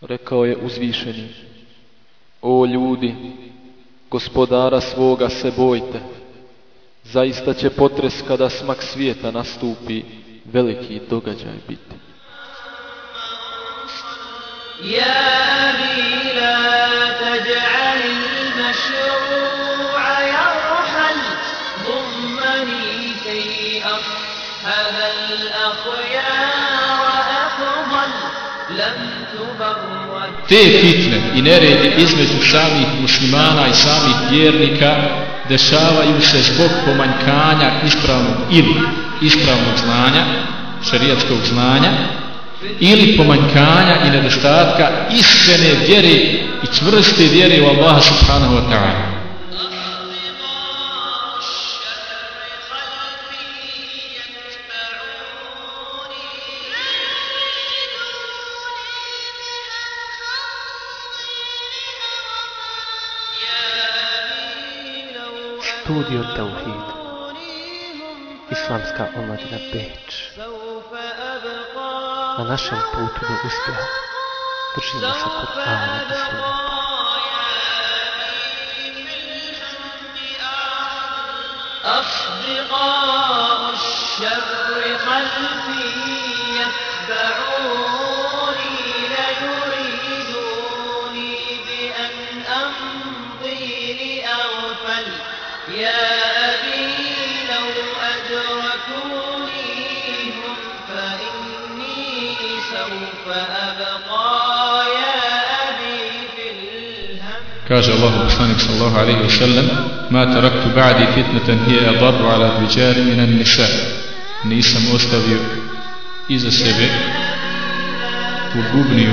Rekao je uzvišeni, o ljudi, gospodara svoga se bojte, zaista će potres kada smak svijeta nastupi, veliki događaj biti. Yeah! Te fitne i neredi između samih muslimana i samih vjernika dešavaju se zbog pomanjkanja ispravnog ili ispravnog znanja, šarijatskog znanja, ili pomanjkanja i nedostatka iskrene vjere i čvrste vjere u Allaha subhanahu wa ta'ala. Islamska omladina Beč Na našem putu do uspjeha držimo se Kur'ana i Sunneta أصدقاء الشر خلفي يتبعون كاجي الله بسانك صلى الله عليه وسلم ما تركت بعد فتنة هي أضر على الرجال من النساء. نيسا مستوي إذا سبع تغبني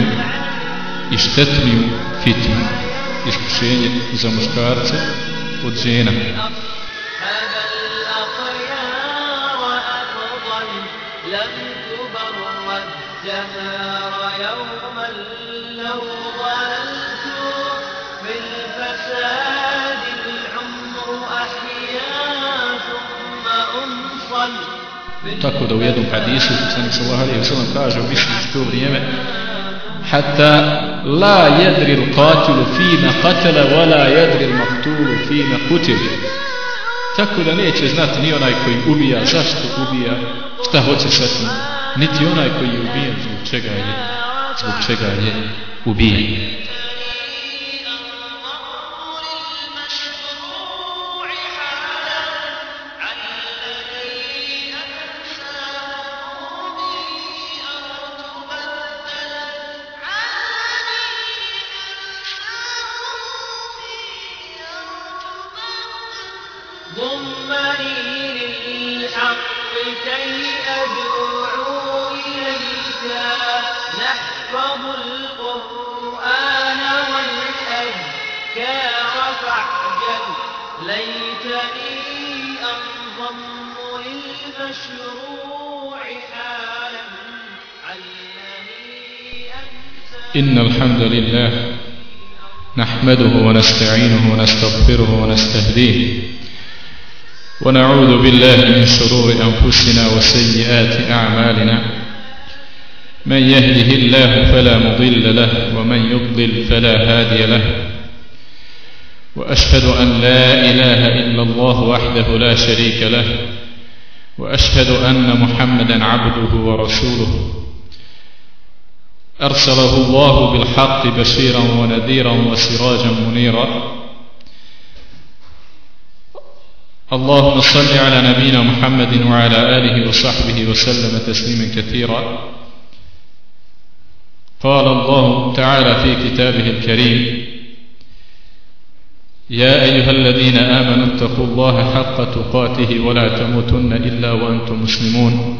اشتتني فتنة. اشتشيني إذا مشكارت tako da u jednom hadisu poslanik sallallahu alejhi ve sellem kaže u što to vrijeme hatta la yadri al-qatil fima qatala wa la yadri al-maqtul fima qutil tako da neće znati ni onaj koji ubija zašto ubija šta hoće sa tim niti onaj koji je ubijen zbog čega je zbog čega je ubijen. إن الحمد لله نحمده ونستعينه ونستغفره ونستهديه ونعوذ بالله من شرور أنفسنا وسيئات أعمالنا. من يهده الله فلا مضل له ومن يضلل فلا هادي له. وأشهد أن لا إله إلا الله وحده لا شريك له. وأشهد أن محمدا عبده ورسوله. أرسله الله بالحق بشيرا ونذيرا وسراجا منيرا. اللهم صل على نبينا محمد وعلى آله وصحبه وسلم تسليما كثيرا. قال الله تعالى في كتابه الكريم يا أيها الذين آمنوا اتقوا الله حق تقاته ولا تموتن إلا وأنتم مسلمون.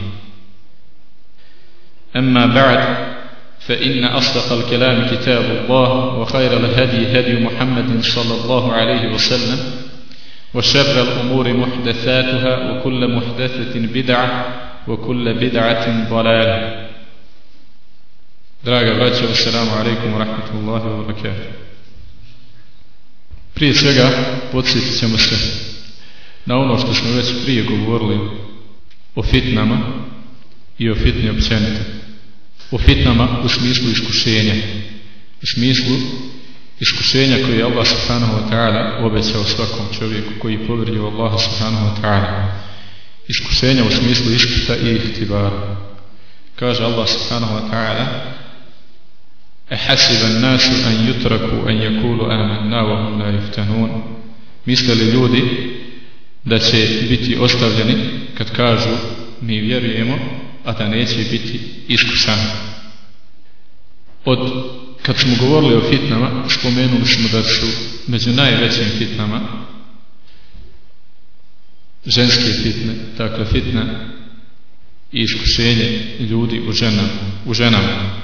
أما بعد فإن أصدق الكلام كتاب الله وخير الهدي هدي محمد صلى الله عليه وسلم وشر الأمور محدثاتها وكل محدثة بدعة وكل بدعة ضلالة braćo, assalamu alaikum wa rahmatullahi wa barakatuh. Prije svega, podsjetit ćemo se na ono što smo već prije govorili o fitnama i o fitni općenite. o fitnama u smislu iskušenja. U smislu iskušenja koje je Allah subhanahu wa ta'ala obećao svakom čovjeku koji povrdi u Allah subhanahu wa ta'ala. Iskušenja u smislu ispita i ihtibara kaže Allah subhanahu wa ta'ala ahasiba nasu an yutraku an yakulu amanna wa hum la yuftanun. Mislili ljudi da će biti ostavljeni kad kažu mi vjerujemo a da neće biti iskušan. od kad smo govorili o fitnama spomenuli smo da su među najvećim fitnama ženske fitne dakle fitne i iskušenje ljudi u ženama, u ženama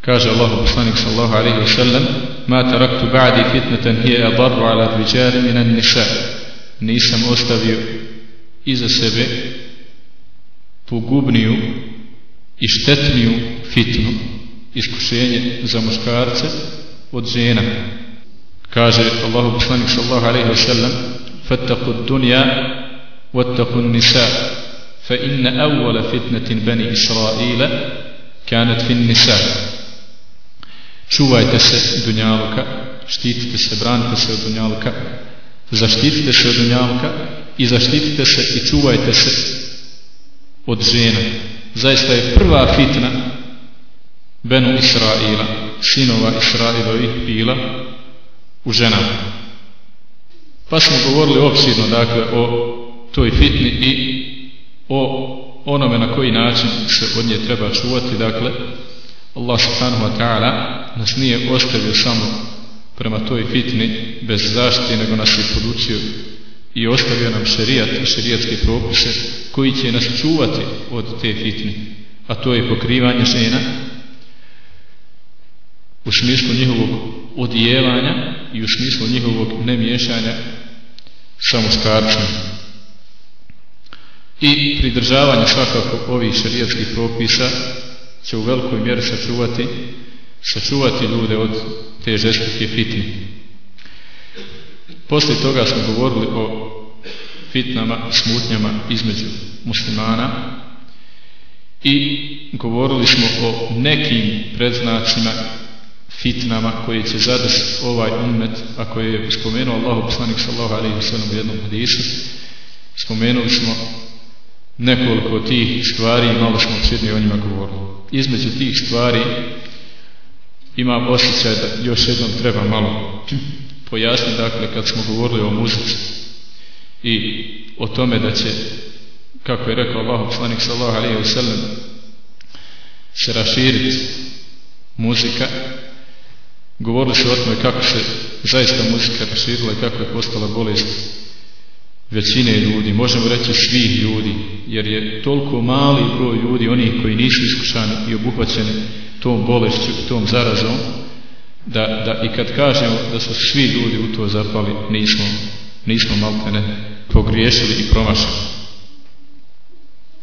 Kaže Allah poslanik sallallahu alaihi wa sallam Ma taraktu ba'di fitnatan hiya adarru ala rijali minan nisa Nisam ostavio iza sebe pogubniju i štetniju fitnu iskušenje za muškarce od žena kaže Allah poslanik sallallahu alaihi wa sallam fattaku dunja wattaku nisa fa inna awwala fitnatin bani Israila kanat fin nisa čuvajte se dunjaluka, štitite se, branite se od dunjaluka, zaštitite se od dunjaluka i zaštitite se i čuvajte se od žena. Zaista je prva fitna Benu Israila, sinova Israilovih bila u ženama. Pa smo govorili opširno dakle o toj fitni i o onome na koji način se od nje treba čuvati, dakle Allah subhanahu wa ta'ala nas nije ostavio samo prema toj fitni bez zaštite, nego nas je podučio i ostavio nam šerijat i šerijatske propise koji će nas čuvati od te fitne A to je pokrivanje žena u smislu njihovog odijevanja i u smislu njihovog nemiješanja sa muškarcem. I pridržavanje svakako ovih šerijatskih propisa će u velikoj mjeri sačuvati sačuvati ljude od te žestike fitne. Poslije toga smo govorili o fitnama, smutnjama između muslimana i govorili smo o nekim predznacima fitnama koje će zadesiti ovaj ummet, a koje je spomenuo Allah poslanik sallahu alaihi wa sallam u jednom hadisu. Spomenuli smo nekoliko tih stvari i malo smo sjedni o njima govorili. Između tih stvari ima osjećaj da još jednom treba malo pojasniti, dakle, kad smo govorili o muzici i o tome da će, kako je rekao Allah, poslanik sallahu alaihi wa sallam, se raširiti muzika, govorili se o tome kako se zaista muzika raširila i kako je postala bolest većine ljudi, možemo reći svih ljudi, jer je toliko mali broj ljudi, onih koji nisu iskušani i obuhvaćeni tom bolešću, tom zarazom, da, da i kad kažemo da su svi ljudi u to zapali, nismo, nismo maltene pogriješili i promašili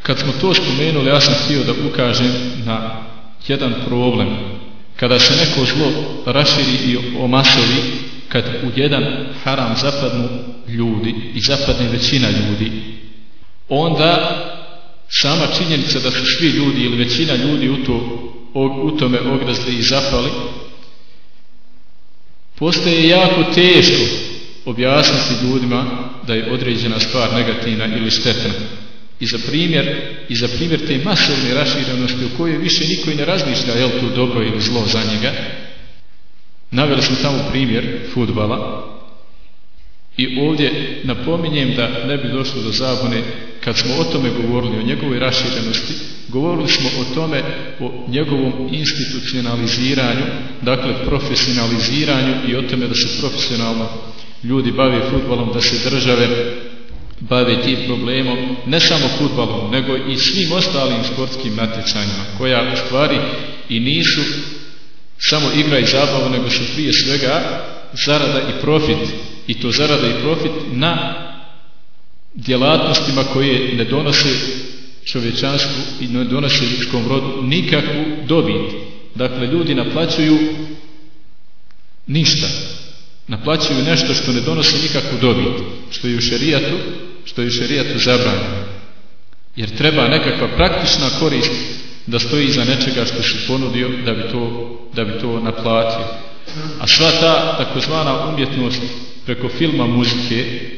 Kad smo to spomenuli, ja sam htio da ukažem na jedan problem. Kada se neko zlo raširi i omasovi, kad u jedan haram zapadnu ljudi i zapadne većina ljudi, onda sama činjenica da su svi ljudi ili većina ljudi u, to, u tome ogrezli i zapali, postaje jako teško objasniti ljudima da je određena stvar negativna ili štetna. I za primjer, i za primjer te masovne raširenosti u kojoj više niko i ne razmišlja je li to dobro ili zlo za njega, Naveli smo tamo primjer futbala i ovdje napominjem da ne bi došlo do zabune kad smo o tome govorili, o njegovoj raširenosti, govorili smo o tome, o njegovom institucionaliziranju, dakle profesionaliziranju i o tome da se profesionalno ljudi bave futbolom, da se države bave tim problemom, ne samo futbalom, nego i svim ostalim sportskim natjecanjima, koja u stvari i nisu samo igra i zabava, nego su prije svega zarada i profit, i to zarada i profit na djelatnostima koje ne donose čovječanstvu i ne donose ljudskom rodu nikakvu dobit. Dakle, ljudi naplaćuju ništa. Naplaćuju nešto što ne donosi nikakvu dobit. Što je u šerijatu, što je u šerijatu zabranjeno. Jer treba nekakva praktična korist da stoji iza nečega što si ponudio da bi to, da bi to naplatio. A sva ta takozvana umjetnost preko filma muzike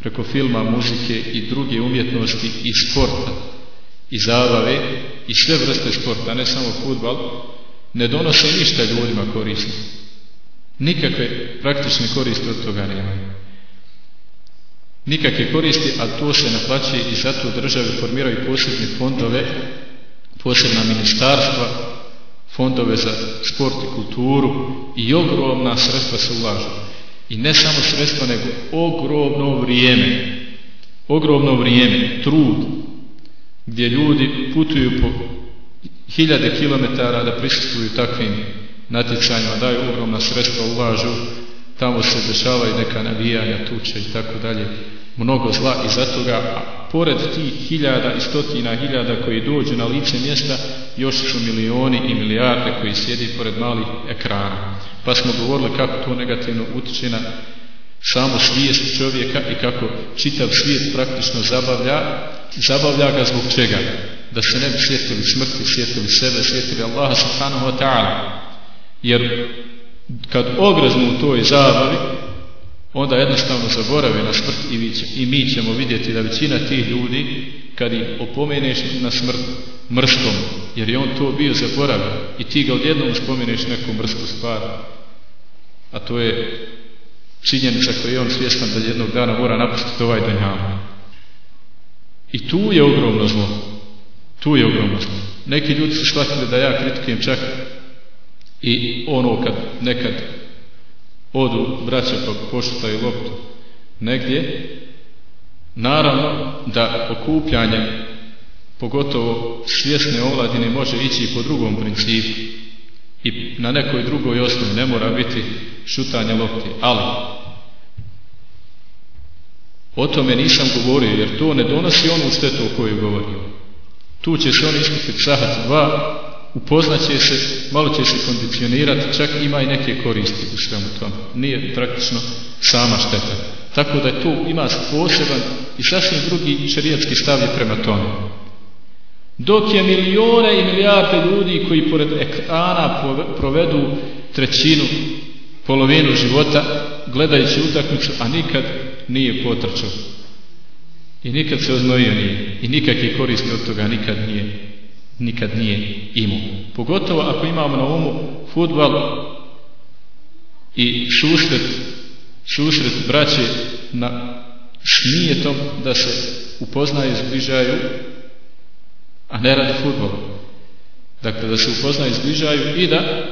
preko filma, muzike i druge umjetnosti i sporta i zabave i sve vrste sporta, ne samo futbal, ne donose ništa ljudima korisno. Nikakve praktične koriste od toga nemaju. Nikakve koristi, a to se naplaćuje i zato države formiraju posebne fondove, posebna ministarstva, fondove za sport i kulturu i ogromna sredstva se ulažu. I ne samo sredstva, nego ogromno vrijeme. Ogromno vrijeme, trud, gdje ljudi putuju po hiljade kilometara da prisustuju takvim natjecanjima, daju ogromna sredstva, ulažu, tamo se dešavaju neka navijanja, tuče i tako dalje, mnogo zla i zato ga, a pored tih hiljada i stotina hiljada koji dođu na lice mjesta, još su milioni i milijarde koji sjedi pored malih ekrana. Pa smo govorili kako to negativno utiče na samu svijest čovjeka i kako čitav svijet praktično zabavlja, zabavlja ga zbog čega? Da se ne bi sjetili smrti, sjetili sebe, sjetili Allaha subhanahu wa ta'ala. Jer kad ogreznu u toj zabavi, onda jednostavno zaborave na smrt i, vi i mi ćemo vidjeti da većina tih ljudi kad ih opomeneš na smrt mrstom, jer je on to bio zaboravio i ti ga odjednom spomeneš neku mrsku stvar. A to je činjenica koju je on svjestan da jednog dana mora napustiti ovaj danjama. i tu je ogromno zlo. Tu je ogromno zlo. Neki ljudi su shvatili da ja kritikujem čak i ono kad nekad odu braća pa pošutaju loptu negdje naravno da okupljanje pogotovo svjesne ovladine može ići po drugom principu. I na nekoj drugoj osnovi ne mora biti šutanje lopte ali o tome nisam govorio jer to ne donosi onu štetu o kojoj govorim. Tu će se on iskupiti sahat dva upoznaće se, malo će se kondicionirati, čak ima i neke koristi u svemu tom. Nije praktično sama šteta. Tako da tu ima poseban i sasvim drugi šerijatski stav je prema tome. Dok je milijone i milijarde ljudi koji pored ekrana provedu trećinu, polovinu života gledajući utakmicu, a nikad nije potrčao. I nikad se oznojio nije. I nikakve koristi od toga nikad nije nikad nije imao. Pogotovo ako imamo na umu futbal i susret, susret braće na šmijetom da se upoznaju, zbližaju, a ne radi futbol. Dakle, da se upoznaju, zbližaju i da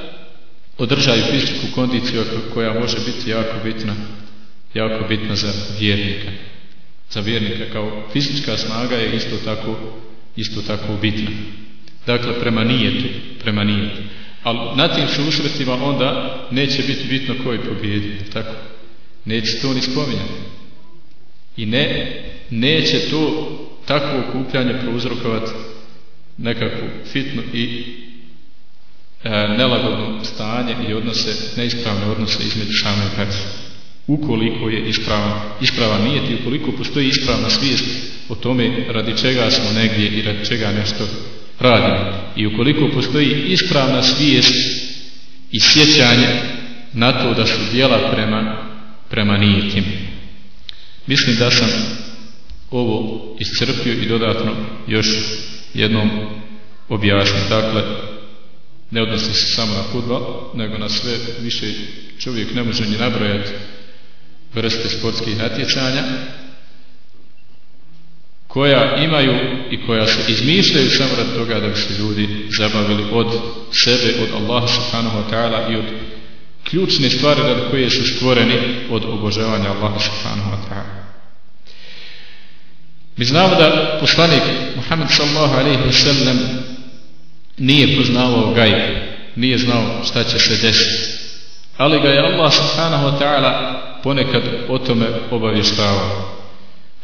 održaju fizičku kondiciju koja može biti jako bitna, jako bitna za vjernika. Za vjernika kao fizička snaga je isto tako, isto tako bitna dakle prema nijetu, prema nijetu. Ali na tim susretima onda neće biti bitno ko je pobjedio, tako? Neće to ni spominjati. I ne, neće to takvo okupljanje prouzrokovati nekakvu fitnu i e, nelagodno stanje i odnose, neispravne odnose između same braće. Ukoliko je ispravan, ispravan nije i ukoliko postoji ispravna svijest o tome radi čega smo negdje i radi čega nešto radimo. I ukoliko postoji ispravna svijest i sjećanje na to da su dijela prema, prema nijetim. Mislim da sam ovo iscrpio i dodatno još jednom objasnio. Dakle, ne odnosi se samo na futbol, nego na sve više čovjek ne može ni nabrojati vrste sportskih natjecanja, koja imaju i koja se izmišljaju samo rad toga da bi se ljudi zabavili od sebe, od Allaha subhanahu wa ta'ala i od ključne stvari rad koje su stvoreni od obožavanja Allaha subhanahu wa ta'ala. Mi znamo da poslanik Muhammed sallallahu alaihi wa sallam nije poznavao gajb, nije znao šta će se desiti. Ali ga je Allah subhanahu wa ta'ala ponekad o tome obavještavao.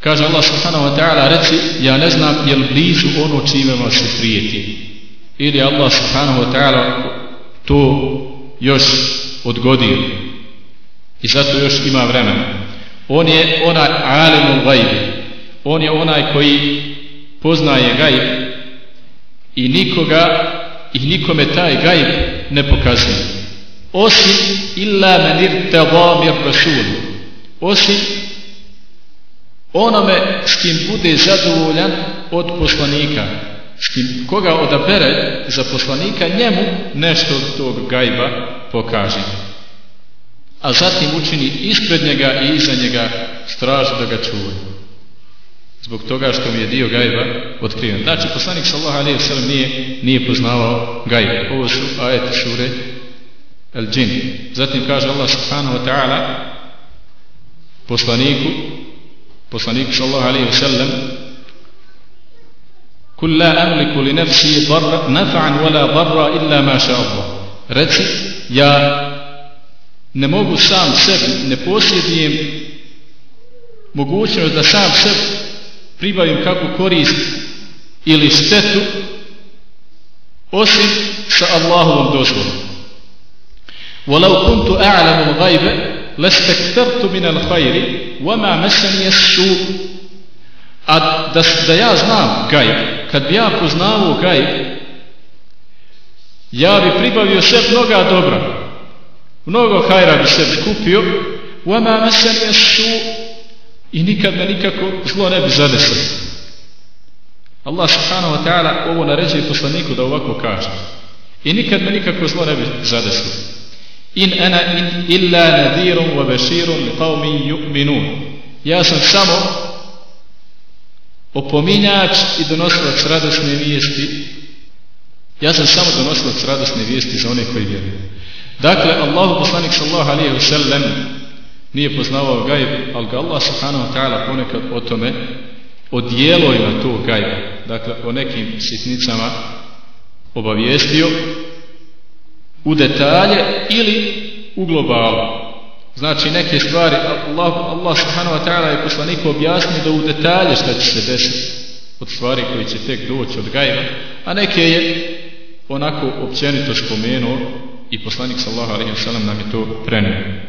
Kaže Allah subhanahu wa ta'ala, reci, ja ne znam je li blizu ono čime vam se prijeti. Ili Allah subhanahu wa ta'ala to još odgodio. I zato još ima vremena. On je onaj alimul gajbi. On je onaj koji poznaje gajb i nikoga i nikome taj gajb ne pokazuje. Osim illa menir teba mir rasul. Osim onome s kim bude zadovoljan od poslanika. S kim koga odabere za poslanika njemu nešto od tog gajba pokaže. A zatim učini ispred njega i iza njega stražu da ga čuvaju zbog toga što mi je dio gajba otkriven. Znači, poslanik sallahu alaihi sallam nije, nije poznavao gajba. Ovo su ajeti sure El Džin. Zatim kaže Allah subhanahu wa ta'ala poslaniku, poslaniku sallahu alaihi sallam Kul la amliku li nafsi darra, nafa'an wala darra illa ma sha Allah. Reci, ja ne mogu sam sebi, ne posjedujem mogućnost da sam sebi pribavim kakvu korist ili štetu osim sa Allahovom dozvolom. Walau kuntu a'lamu al-ghaiba lestektertu min al-khairi wama massani as-su. A da, da ja znam gajb, kad bi ja poznavao gajb, ja bi pribavio sve mnoga dobra. Mnogo hajra bi se skupio, wama massani as-su i nikad me nikako zlo ne bi zadesilo. Allah subhanahu wa ta'ala ovo naređuje poslaniku da ovako kaže. I nikad me nikako zlo ne bi zadesilo. In ana in illa nadhirun wa bashirun li qaumin yu'minun. Ja sam samo opominjač i donosilac radosne vijesti. Ja sam samo donosilac radosne vijesti za one koji vjeruju. Dakle, Allahu poslanik sallallahu alejhi ve sellem nije poznavao gajb, ali ga Allah subhanahu wa ta'ala ponekad o tome o dijelovima tog gajba, dakle o nekim sitnicama obavijestio u detalje ili u globalu. Znači neke stvari Allah, Allah subhanahu wa ta'ala je poslaniku objasnio da u detalje šta će se desiti od stvari koji će tek doći od gajba, a neke je onako općenito spomenuo i poslanik sallahu alaihi wa sallam nam je to prenio.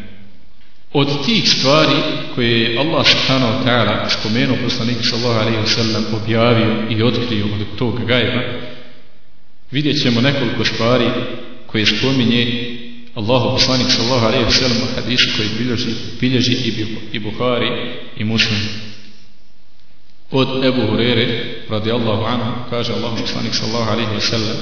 Od tih stvari koje je Allah subhanahu wa ta'ala spomenuo poslanik sallallahu alaihi wa sallam objavio i otkrio od tog gajba, vidjet ćemo nekoliko stvari koje spominje Allah poslanik sallallahu alaihi wa sallam u hadisu koji bilježi, bilježi i, i Buhari i Muslim. Od Ebu Hurere, radi Allahu anhu, kaže Allah poslanik sallallahu alaihi wa sallam,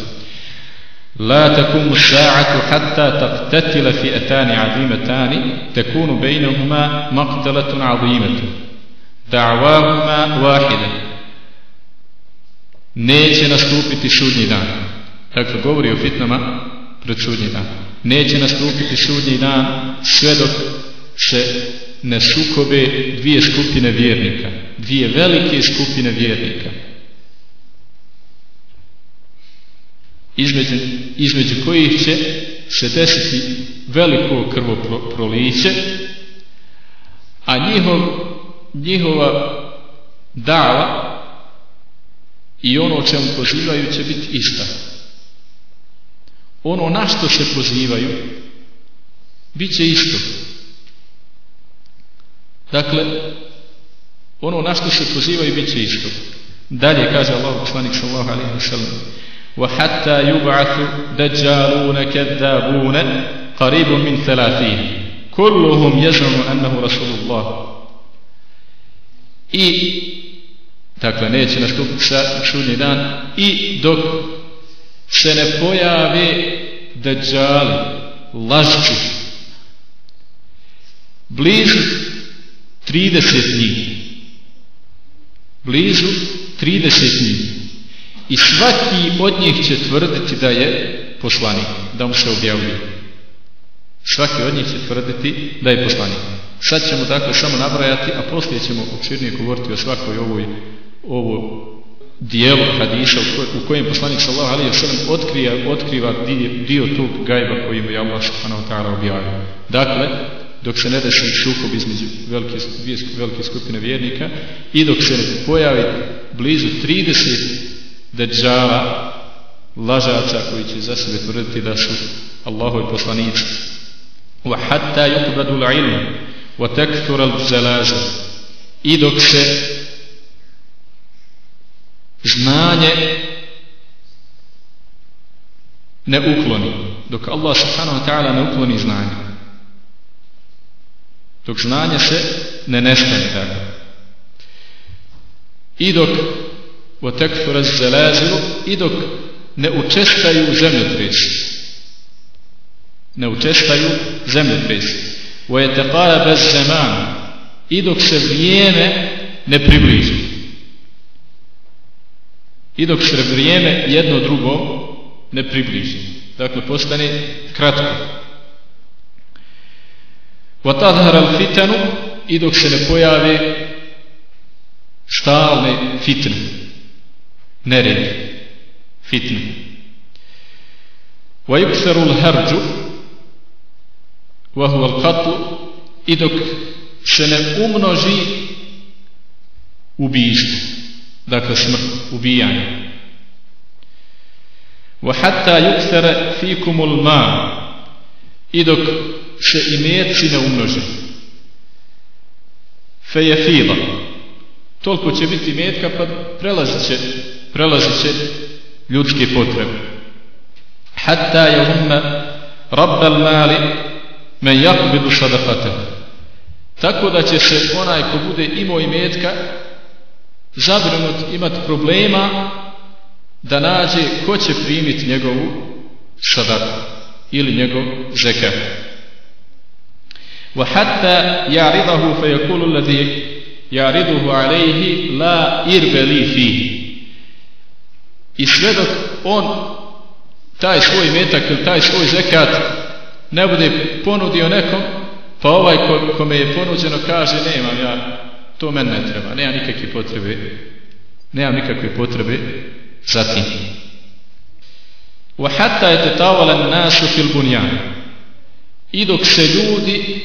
لا تكون الساعة حتى تقتتل فئتان عظيمتان تكون بينهما مقتلة عظيمة دعواهما واحدة neće nastupiti sudnji dan. Dakle, govori o fitnama pred sudnji dan. Neće nastupiti sudnji dan sve dok se ne sukobe dvije skupine vjernika. Dvije velike skupine vjernika. između, između kojih će se desiti veliko krvoproliće, a njihov, njihova dava i ono o čemu pozivaju će biti ista Ono na što se pozivaju bit će isto. Dakle, ono na što se pozivaju bit će isto. Dalje kaže Allah, poslanik sallahu alaihi wa sallam, وحتى يبعث دجالون كذابون قريب من ثلاثين كلهم يزعم أنه رسول الله i dakle neće nastupiti sudnji dan i dok se ne pojave dađali, lažci, blizu 30 njih. Blizu 30 njih. I svaki od njih će tvrditi da je poslanik, da mu se objavljuje. Svaki od njih će tvrditi da je poslanik. Sad ćemo dakle samo nabrajati, a poslije ćemo učirnije govoriti o svakoj ovoj ovo dijelo hadisa u kojem poslanik sallallahu alejhi ve sellem otkrija, otkriva dio, tog gajba koji mu je Allah subhanahu wa ta'ala objavio. Dakle, dok se ne desi sukob između velike, velike skupine vjernika i dok se ne pojavi blizu 30 deđava lažaca koji će za sebe tvrditi da su Allahovi poslanici. Wa hatta yuqbadu al-ilm wa takthura al-zalazil. I dok se znanje ne ukloni, dok Allah subhanahu wa ta'ala ne ukloni znanje, dok znanje se ne nestane tako. I dok wa takthura zalazil i dok ne učestaju zemljotresi. Ne učestaju zemljotresi. Wa yataqarab az-zaman i dok se vrijeme ne približi. I dok se vrijeme jedno drugo ne približi. Dakle, postane kratko. Wa tadhar al-fitanu i dok se ne pojave stalne fitne. Neredi fitne. Wa yuksaru al-harju wa al-qatl i dok se ne umnoži ubijstvo, dakle smrt, ubijanje. Wa hatta فِيكُمُ الْمَا ma' i dok se imetci ne umnože. فَيَفِيلَ. Toliko će biti metka pa prelazit će, prelazit će ljudske potrebe. Hatta je umma rabbal mali men jakbidu. Tako da će se onaj ko bude imao imetka zabrinut imat problema da nađe ko će primiti njegovu sadaku ili njegov zekat. وحتى يعرضه فيقول الذي يعرضه عليه لا إربلي فيه I sve dok on taj svoj metak ili taj svoj zekat ne bude ponudio nekom, pa ovaj ko, kome je ponuđeno kaže nemam ja, to men ne treba, nema nikakve potrebe, nema nikakve potrebe za tim. وحتى يتطاول الناس في البنيان i dok se ljudi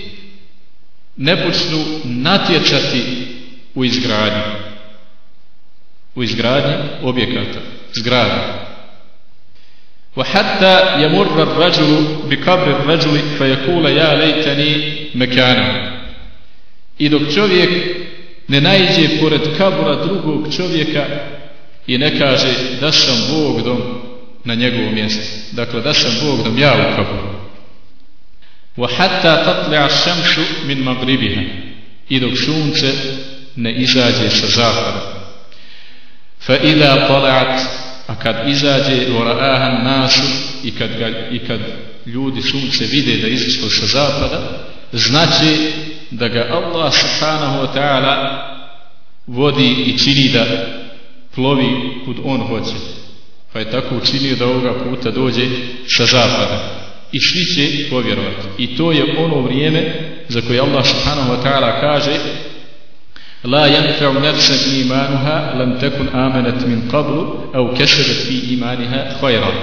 ne počnu natjecati u izgradnji u izgradnji objekata zgrada. وحتى يمر الرجل بقبر الرجل فيقول يا ليتني مكانا i dok čovjek ne najđe pored kabura drugog čovjeka i ne kaže da sam Bog dom na njegovom mjestu. Dakle, da sam Bog dom ja u kaburu. وحتى تطلع الشمس من مغربها i dok sunce ne izađe sa zapada. فإذا طلعت a kad izađe voraahan nasu i kad, ga, i kad ljudi sunce vide da izašlo sa zapada znači da ga Allah subhanahu wa ta'ala vodi i čini da plovi kud on hoće. Pa je tako učinio da ovoga puta dođe sa zapada i svi će povjerovati. I to je ono vrijeme za koje Allah subhanahu wa ta'ala kaže la yanfa'u nafsan imanuha lam takun amanat min qablu aw kashabat fi imanha khayran.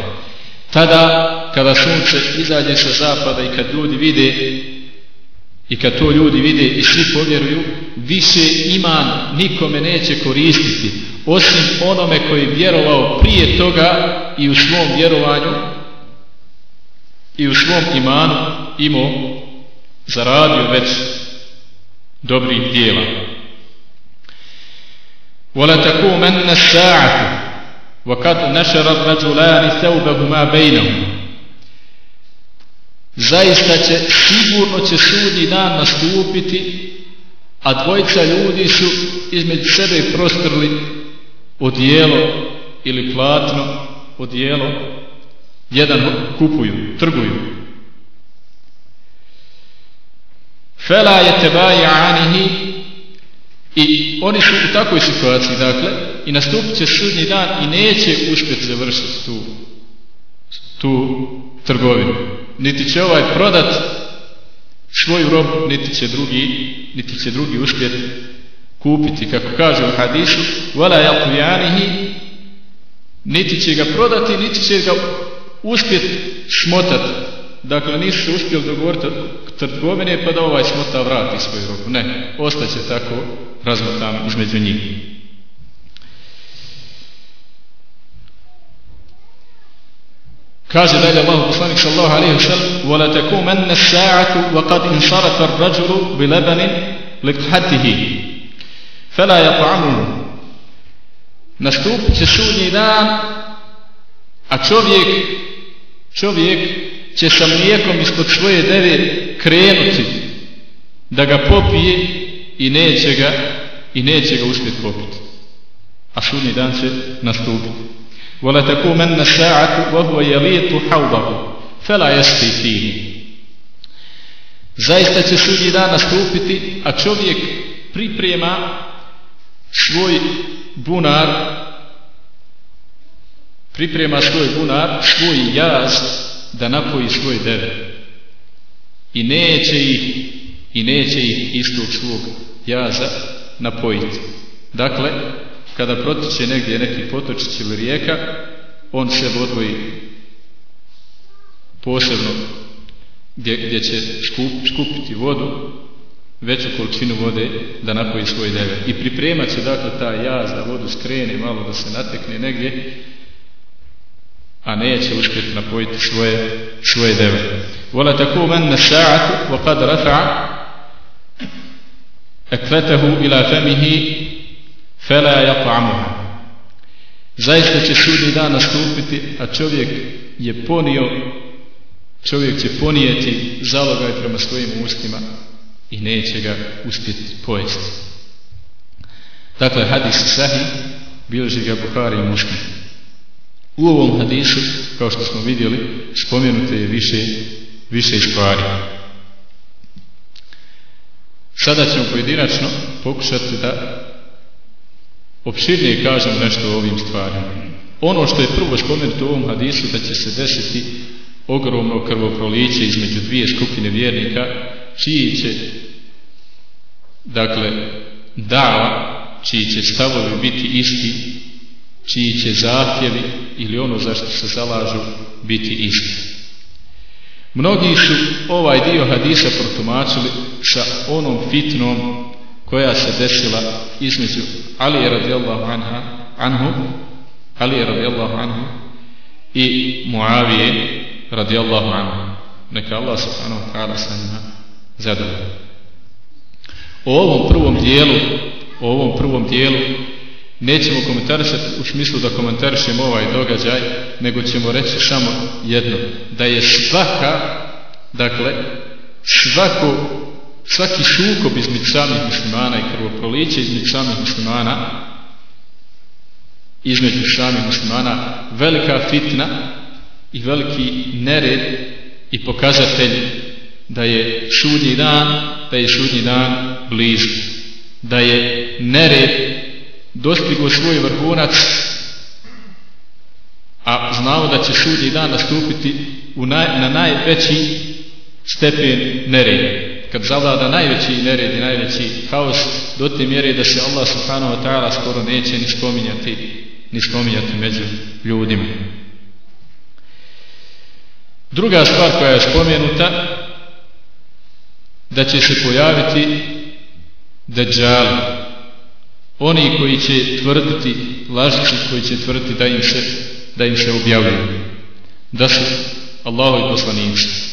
Tada kada sunce izađe sa zapada i kad ljudi vide i kad to ljudi vide i svi povjeruju više iman nikome neće koristiti osim onome koji vjerovao prije toga i u svom vjerovanju i u svom imanu imao zaradio već dobrih dijela ولا تقومن الساعة وقد نشر الرجلان ثوبهما بينهم zaista će sigurno će sudnji dan nastupiti a dvojica ljudi su između sebe prostrli odijelo ili platno odijelo jedan kupuju, trguju. Fela je tebaji anihi i oni su u takvoj situaciji, dakle, i nastupit će sudnji dan i neće uspjeti završiti tu, tu trgovinu. Niti će ovaj prodat svoju robu, niti će drugi, niti će drugi uspjet kupiti, kako kaže u hadisu, wala yaqiyanihi niti će ga prodati, niti će ga uspjet smotati. Dakle, nisu se uspjeli dogovoriti trgovine, pa da ovaj smota vrati svoju robu. Ne, ostaće tako razmotan između njih. Kaže dalje Allah poslanik sallahu alaihi wa sallam وَلَا تَكُومَنَّ السَّاعَةُ وَقَدْ إِنْصَرَفَ الرَّجُلُ بِلَبَنٍ لِكْحَتِهِ فَلَا يَطْعَمُهُ nastupit će sudnji dan, a čovjek, čovjek će sa mlijekom ispod svoje deve krenuti da ga popije i neće ga, i neće ga uspjeti popiti. A sudnji dan će nastupiti. Vola tako men na sa'atu vahu je lijetu. Zaista će sudnji dan nastupiti, a čovjek priprema svoj bunar priprema svoj bunar, svoj jaz da napoji svoj deve. I neće ih i neće ih istog svog jaza napojiti. Dakle, kada protiče negdje neki potočić ili rijeka, on se odvoji posebno gdje, gdje će skup, skupiti vodu veću količinu vode da napoji svoj deve. I pripremat će dakle ta jaz da vodu skrene malo da se natekne negdje, a neće uspjeti napojiti svoje, svoje deve. Vola tako men na sa'atu wa kad rafa'a ekletahu ila femihi fela yat'amuha Zaista će sudni dan nastupiti, a čovjek je ponio, čovjek će ponijeti zalogaj prema svojim ustima i neće ga uspjeti pojesti. Dakle, hadis sahih, bilježi ga Buhari i Muslim. U ovom hadisu, kao što smo vidjeli, spomenute je više, više stvari. Sada ćemo pojedinačno pokušati da opširnije kažem nešto o ovim stvarima. Ono što je prvo spomenuto u ovom hadisu da će se desiti ogromno krvoproliće između dvije skupine vjernika čiji će dakle dava čiji će stavovi biti isti čiji će zahtjevi ili ono za što se zalažu biti isti. Mnogi su ovaj dio hadisa protumačili sa onom fitnom koja se desila između Ali radijallahu anha, anhu, Ali radijallahu anhu i Muavije radijallahu anhu. Neka Allah subhanahu wa ta'ala sa njima zadovolja. O ovom prvom dijelu, o ovom prvom dijelu nećemo komentarisati u smislu da komentarišemo ovaj događaj, nego ćemo reći samo jedno, da je svaka, dakle, svako, svaki sukob između samih muslimana i krvoproliće između samih muslimana, između samih muslimana, velika fitna i veliki nered i pokazatelj da je sudnji dan, da je sudnji dan blizu, da je nered dostigo svoj vrhunac a znamo da će sudnji dan nastupiti u naj, na najveći stepen nereda kad zavlada najveći nered i najveći haos do te mjere da se Allah subhanahu wa ta'ala skoro neće ni spominjati ni spominjati među ljudima. Druga stvar koja je spomenuta da će se pojaviti Dajjal. Oni koji će tvrditi lažići koji će tvrditi da im se da im se objavljuju. Da su Allahovi poslanici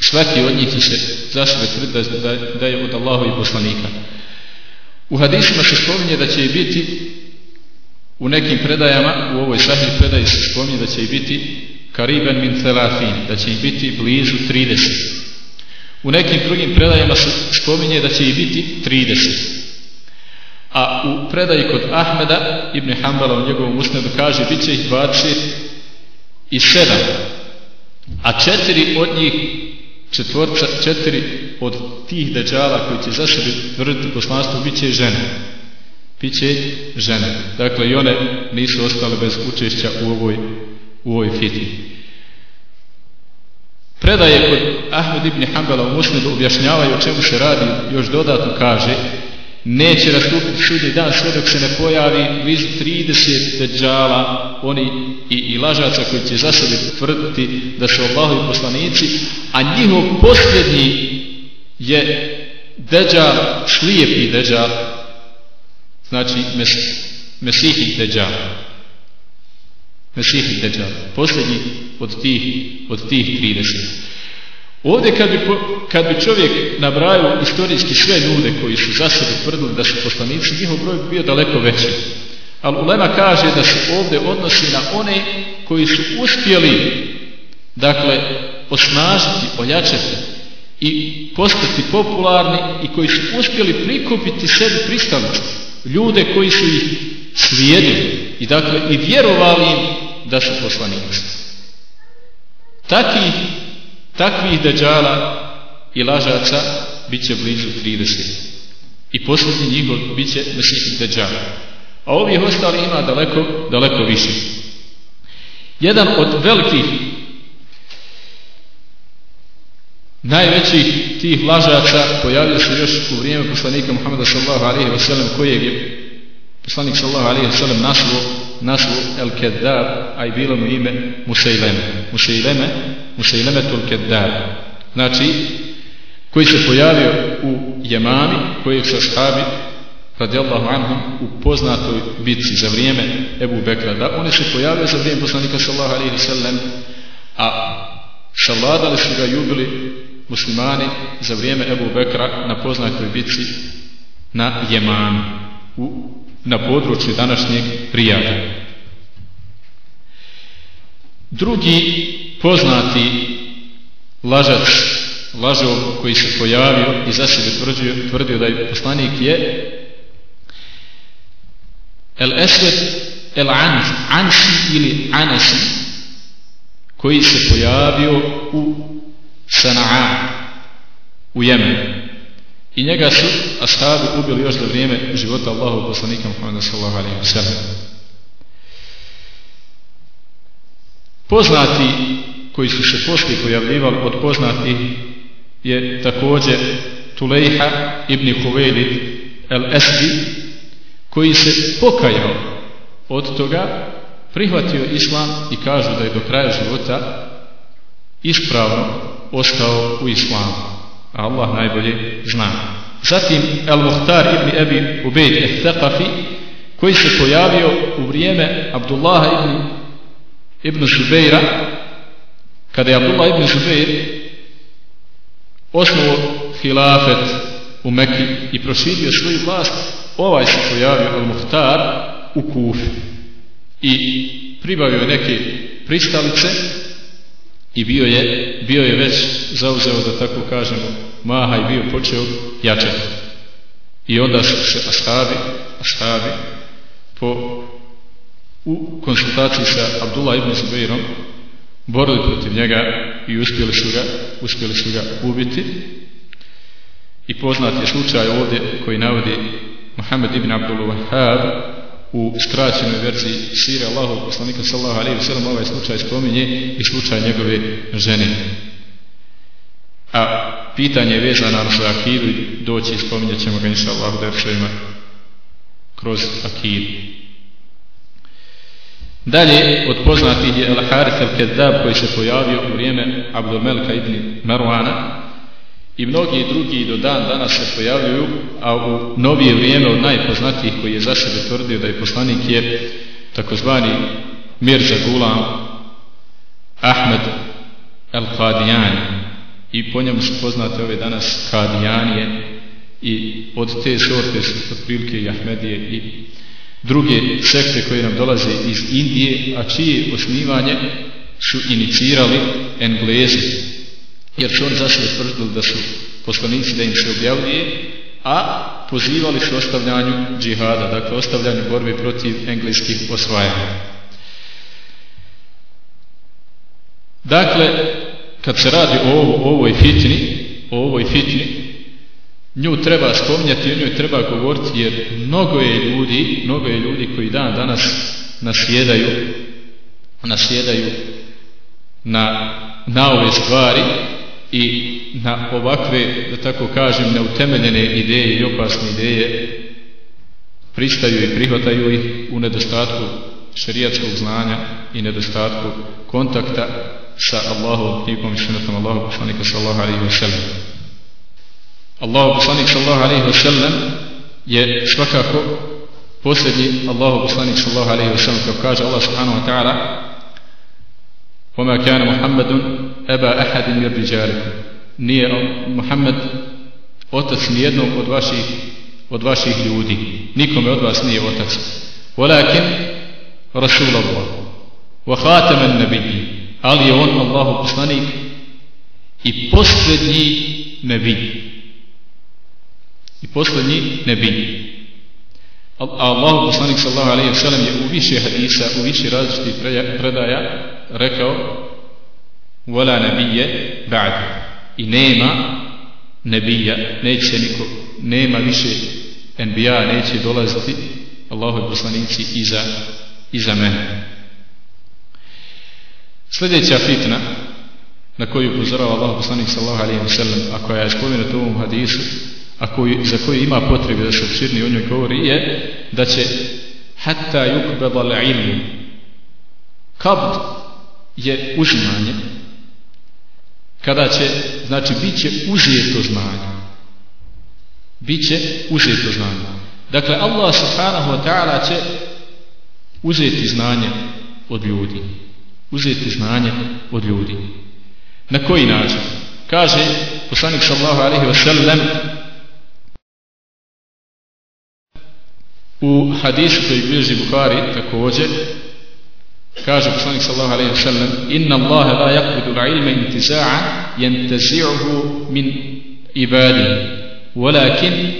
svaki od njih će za sebe da, da, da je od Allahovi poslanika. U hadisima se spominje da će biti u nekim predajama u ovoj sahih predaji se spominje da će biti kariben min telafin da će biti blizu 30 u nekim drugim predajama se spominje da će biti 30 A u predaji kod Ahmeda ibn Hanbala u njegovom usnedu kaže bit će ih 20 i a četiri od njih, četvorca, četiri od tih deđala koji će za sebe tvrditi poslanstvo, bit će žene. Biće žene. Dakle, i one nisu ostale bez učešća u ovoj, u ovoj fitni. Predaje kod Ahmed ibn Hanbala u Muslimu objašnjavaju o čemu se radi, još dodatno kaže neće nastupiti sudnji dan sve dok se ne pojavi blizu 30 deđala oni i, i lažaca koji će za sebe tvrditi da su Allahovi poslanici a njihov posljednji je deđal slijepi deđal znači mes, mesihi deđal. Mesihi deđal posljednji od tih, od tih 30 Ovdje kad bi, kad bi čovjek nabrajao istorijski sve ljude koji su za sebe tvrdili da su poslanici, njihov broj bi bio daleko veći. Ali Ulema kaže da se ovdje odnosi na one koji su uspjeli dakle, osnažiti, ojačati i postati popularni i koji su uspjeli prikupiti sebi pristalice. Ljude koji su ih slijedili i dakle i vjerovali im da su poslanici. Takih takvih deđala i lažaca bit će blizu 30. I posljednji njihov bit će Mesih deđala. A ovih ostali ima daleko, daleko više. Jedan od velikih najvećih tih lažaca pojavio se još u vrijeme poslanika Muhammeda sallahu alaihi wa sallam kojeg je poslanik sallahu alaihi wa sallam naslo naslo El Kedar a i bilo mu ime Musejleme Musejleme Musaileme Tul Keddar znači koji se pojavio u Jemami koji sa shabi radijallahu anhum u poznatoj bitci za vrijeme Ebu Bekra da on je se pojavio za vrijeme poslanika sallahu alaihi wa sallam a šaladali su ga i ubili muslimani za vrijeme Ebu Bekra na poznatoj bitci na Jemami u na području današnjeg prijata. Drugi poznati lažac, lažov koji se pojavio i za sebe tvrdio, tvrdio da je poslanik je El Esved El Ansi, Ansi ili Anasi koji se pojavio u Sana'a u Jemenu. I njega su ashabi ubili još za vrijeme života Allahu poslanika Muhammeda sallallahu alaihi wa sallam. Poznati koji su se poslije pojavljivali od poznati je također Tulejha ibn Huvelid el Esdi koji se pokajao od toga prihvatio islam i kažu da je do kraja života ispravno ostao u islamu. a Allah najbolje zna. Zatim Al-Muhtar ibn Abi Ubejd al-Thaqafi koji se pojavio u vrijeme Abdullah ibn, ibn Zubeira kada je Abdullah ibn Zubeir osnovo hilafet u Mekki i proširio svoju vlast ovaj se pojavio Al-Muhtar u Kufi i pribavio neke pristalice i bio je, bio je već zauzeo da tako kažemo maha i bio počeo jačati. I onda su se ashabi ashabi po u konsultaciji sa Abdullah ibn Zubeirom borili protiv njega i uspjeli su ga uspjeli su ga ubiti i poznat je slučaj ovdje koji navodi Muhammed ibn Abdul Wahhab u skraćenoj verziji sire Allahu poslanika sallahu alaihi ve sallam ovaj slučaj spominje i slučaj njegove žene. A pitanje je vezano za akidu i doći i spominjat ćemo ga inša Allah deršajima kroz akidu. Dalje, od poznatih je Al-Haris al-Kedab koji se pojavio u vrijeme Abdomelka ibn Marwana, i mnogi drugi do dan danas se pojavljuju, a u novije vrijeme od najpoznatijih koji je za sebe tvrdio da je poslanik je takozvani Mirza Gulam Ahmed al-Qadijani i po njemu su poznate ove danas Kadijanije i od te sorte su otprilike i Ahmedije i druge sekte koje nam dolaze iz Indije, a čije osnivanje su inicirali Englezi jer su oni za sebe tvrdili da su poslanici da im se objavljuje, a pozivali su ostavljanju džihada, dakle ostavljanju borbe protiv engleskih osvajanja. Dakle, kad se radi o, o ovoj fitni, o ovoj fitni, nju treba spomnjati, o njoj treba govoriti, jer mnogo je ljudi, mnogo je ljudi koji dan danas nasjedaju, nasjedaju na, na ove stvari i na ovakve, da tako kažem, neutemeljene ideje i opasne ideje pristaju i prihvataju ih u nedostatku šerijatskog znanja i nedostatku kontakta sa Allahom tipom i sunetom Allahom, poslanika sallahu alaihi wa sallam. Allahu poslanik sallahu alaihi wa sallam je svakako posljednji Allahu poslanik sallahu alaihi wa sallam kao kaže Allah subhanahu wa ta'ala وما كان محمد أبا أحد من رجالكم nije Muhammed otac nijednog od vaših od vaših ljudi nikome od vas nije otac walakin rasul Allah wa khatam an-nabiy ali je on Allahu poslanik i posljednji nebi i posljednji nebi Allahu poslanik sallallahu alejhi ve sellem je u više hadisa u više različitih predaja rekao wala nabiyya ba'd i nema nebija neće niko nema više NBA neće dolaziti Allahu poslanici iza iza mene. Sljedeća fitna na koju upozorava Allah poslanik sallallahu alejhi ve sellem a koja je spomenuta u ovom hadisu a koji, za koji ima potrebe da se obširni o njoj govori je da će hatta yukbada al-ilm kabd je užmanje. Kada će znači bit će to znanje bit će to znanje dakle Allah subhanahu wa ta'ala će uzeti znanje od ljudi. Uzeti znanje od ljudi. Na koji način? Kaže poslanik sallallahu alaihi wa sallam U hadisu koji bilježi Bukhari također kaže poslanik sallallahu alejhi ve sellem inna Allaha la yaqbidu al-ilma intiza'a yantazi'uhu min ibadihi walakin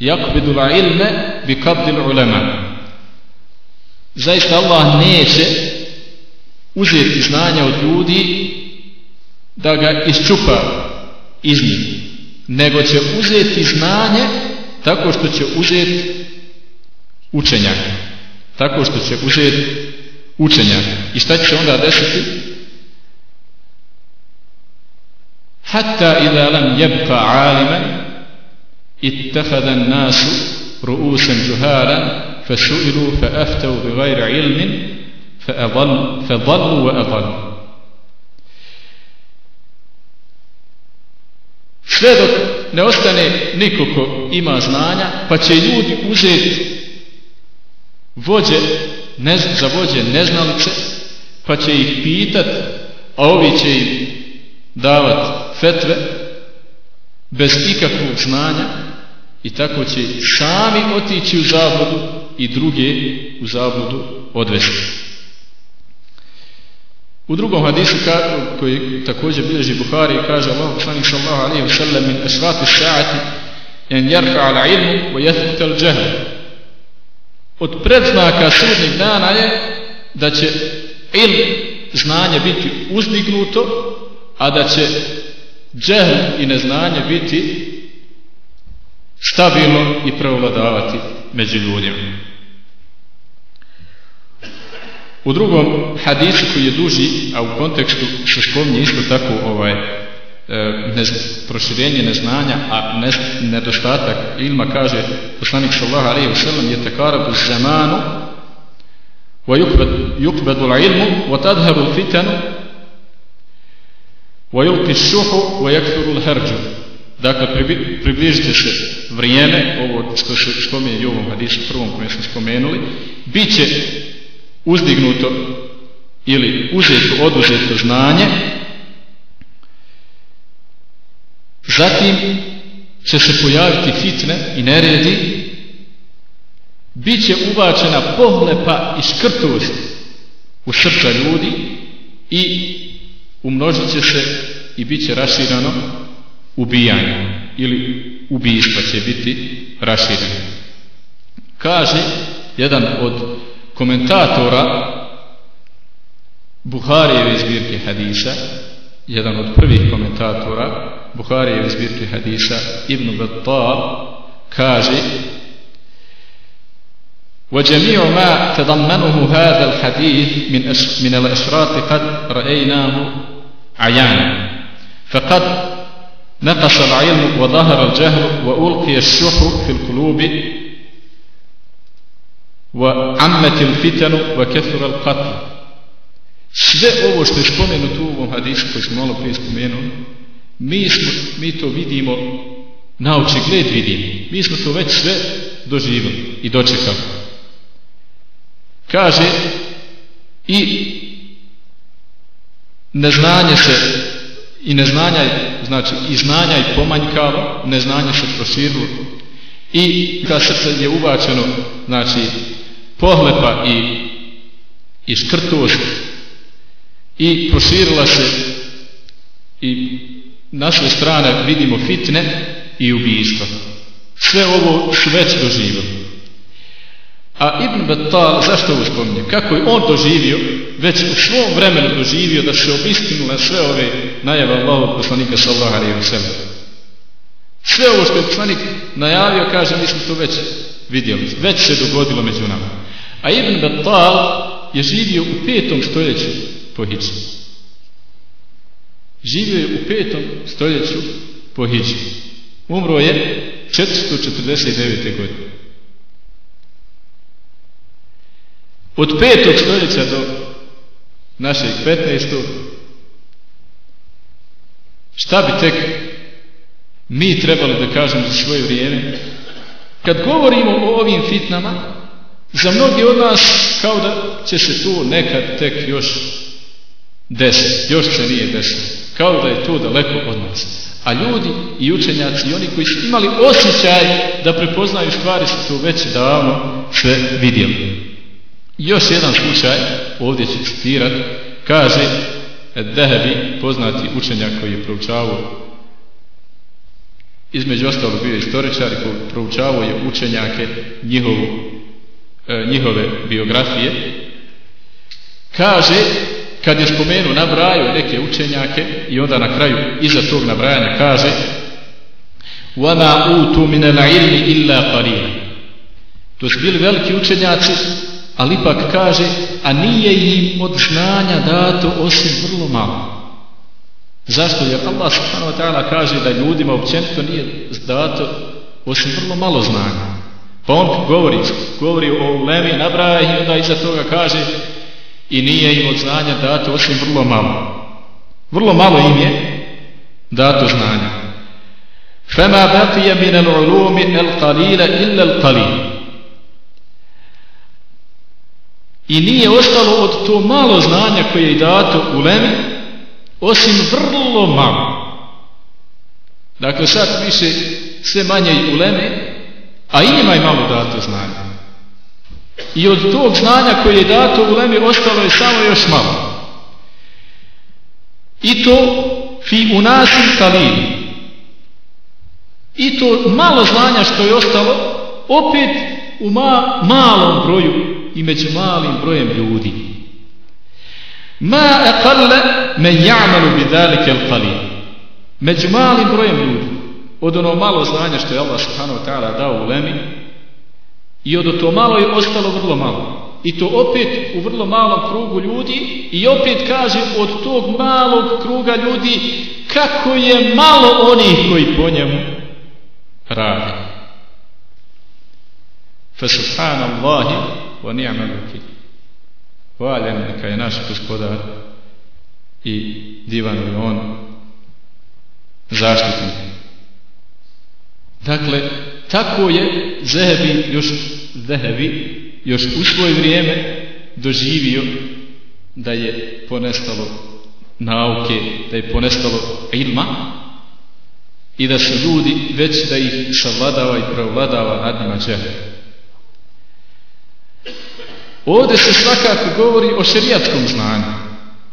yaqbidu al-ilma bi qabd al-ulama. Zaista Allah neće uzeti znanja od ljudi da ga isčupa iz njih nego će uzeti znanje tako što će uzeti učenjak. Tako što će uzeti učenjak. I šta će onda desiti? Hatta idha lam jebka aliman ittahada nasu ru'usan juhalan fasu'ilu fa'aftau bi gajri ilmin fa'adallu wa adallu. Sve dok ne ostane niko ko ima znanja, pa će ljudi uzeti vođe, ne, za vođe neznalice, pa će ih pitat, a ovi će im davat fetve, bez ikakvog znanja, i tako će sami otići u zabludu i druge u zabludu odvesti. U drugom hadisu koji također bilježi Buhari kaže Allah poslanik sallahu alaihi wa sallam min asrati sa'ati en yarfa al ilmu wa yathbut al jahl od predznaka sudnjeg dana je da će il znanje biti uzdignuto, a da će džehl i neznanje biti stabilno i prevladavati među ljudima. U drugom hadisu koji je duži, a u kontekstu se spominje isto tako ovaj, E, ne, proširenje neznanja, a ne, nedostatak ilma, kaže poslanik sallahu alaihi wa sallam, je tekarabu zamanu, wa yukbedu ilmu, wa tadharu fitanu, wa yulki šuhu, wa yakthuru l'herđu. Dakle, približite se vrijeme, ovo što se spominje u ovom hadisu prvom kojem smo spomenuli, bit će uzdignuto ili uzeto, oduzeto znanje, Zatim će se pojaviti fitne i neredi, bit će ubačena pohlepa i škrtost u srca ljudi i umnožit će se i bit će raširano ubijanje ili ubijstva će biti raširano. Kaže jedan od komentatora Buharijeve zbirke hadisa, jedan od prvih komentatora Buharijeve zbirke hadisa, Ibn Battal, kaže وجميع ما تضمنه هذا الحديث من من الاشراط قد رايناه عيانا فقد نقص العلم وظهر الجهل والقي الشح في القلوب وعمت الفتن وكثر القتل sve ovo što je spomenuto u ovom hadisu koji smo malo prije spomenuli mi, smo, mi to vidimo nauči gled vidimo. Mi smo to već sve doživili i dočekali. Kaže i neznanje se i neznanja znači i znanja i pomanjkava neznanje se proširilo. I kad se je ubačeno znači pohlepa i i škrtost i proširila se i na sve strane vidimo fitne i ubijstva sve ovo su već doživjeli A Ibn Battal, zašto ovo spominje? Kako je on doživio, već u svom vremenu doživio da se obistinile sve ove najave Allahog poslanika sallallahu alaihi wa. Sve ovo što je poslanik najavio, kaže, mi smo to već vidjeli, već se dogodilo među nama. A Ibn Battal je živio u petom stoljeću po Hidži. Živio je u petom stoljeću po Hidži. Umro je 449. godine. Od petog stoljeća do našeg 15. Šta bi tek mi trebali da kažemo za svoje vrijeme? Kad govorimo o ovim fitnama, za mnogi od nas kao da će se to nekad tek još desiti. Još se nije desilo. Kao da je to daleko od nas. A ljudi i učenjaci i oni koji su imali osjećaj da prepoznaju stvari su to već davno sve vidjeli. Još jedan slučaj, ovdje ću citirat, kaže Dehebi, poznati učenjak koji je proučavao između ostalog bio istoričar i proučavao je učenjake njihovu, e, njihove biografije kaže kad je spomenuo nabraju neke učenjake i onda na kraju iza tog nabrajanja kaže وَمَا أُوتُ مِنَ الْعِلْمِ إِلَّا قَرِينَ to su bili veliki učenjaci ali ipak kaže, a nije im od znanja dato osim vrlo malo. Zašto? Jer Allah subhanahu wa ta'ala kaže da ljudima općenito nije dato osim vrlo malo znanja. Pa on govori, govori o ulemi, nabraja i onda iza toga kaže i nije im od znanja dato osim vrlo malo. Vrlo malo im je dato znanja. Fema batija min al-ulumi al-qalila illa al-qalil. I nije ostalo od to malo znanja koje je dato u Lemi, osim vrlo malo. Dakle, sad više sve manje i u Lemi, a i njima je malo dato znanja. I od tog znanja koje je dato u Lemi, ostalo je samo još malo. I to fi unasim kalini. I to malo znanja što je ostalo, opet u ma malom broju i među malim brojem ljudi. Ma aqalla men ya'malu bi zalika al-qalil. Među malim brojem ljudi od ono malo znanja što je Allah subhanahu wa ta'ala dao u Lemi i od to malo je ostalo vrlo malo. I to opet u vrlo malom krugu ljudi i opet kaže od tog malog kruga ljudi kako je malo onih koji po njemu radi. Fa subhanallahi wa ni'mal wakil. Hvaljen neka je naš gospodar i divan je on zaštitnik. Dakle, tako je Zehebi još Zehebi još u svoje vrijeme doživio da je ponestalo nauke, da je ponestalo ilma i da su ljudi već da ih savladava i pravladava nad njima džehe. Ovdje se svakako govori o šerijatskom znanju,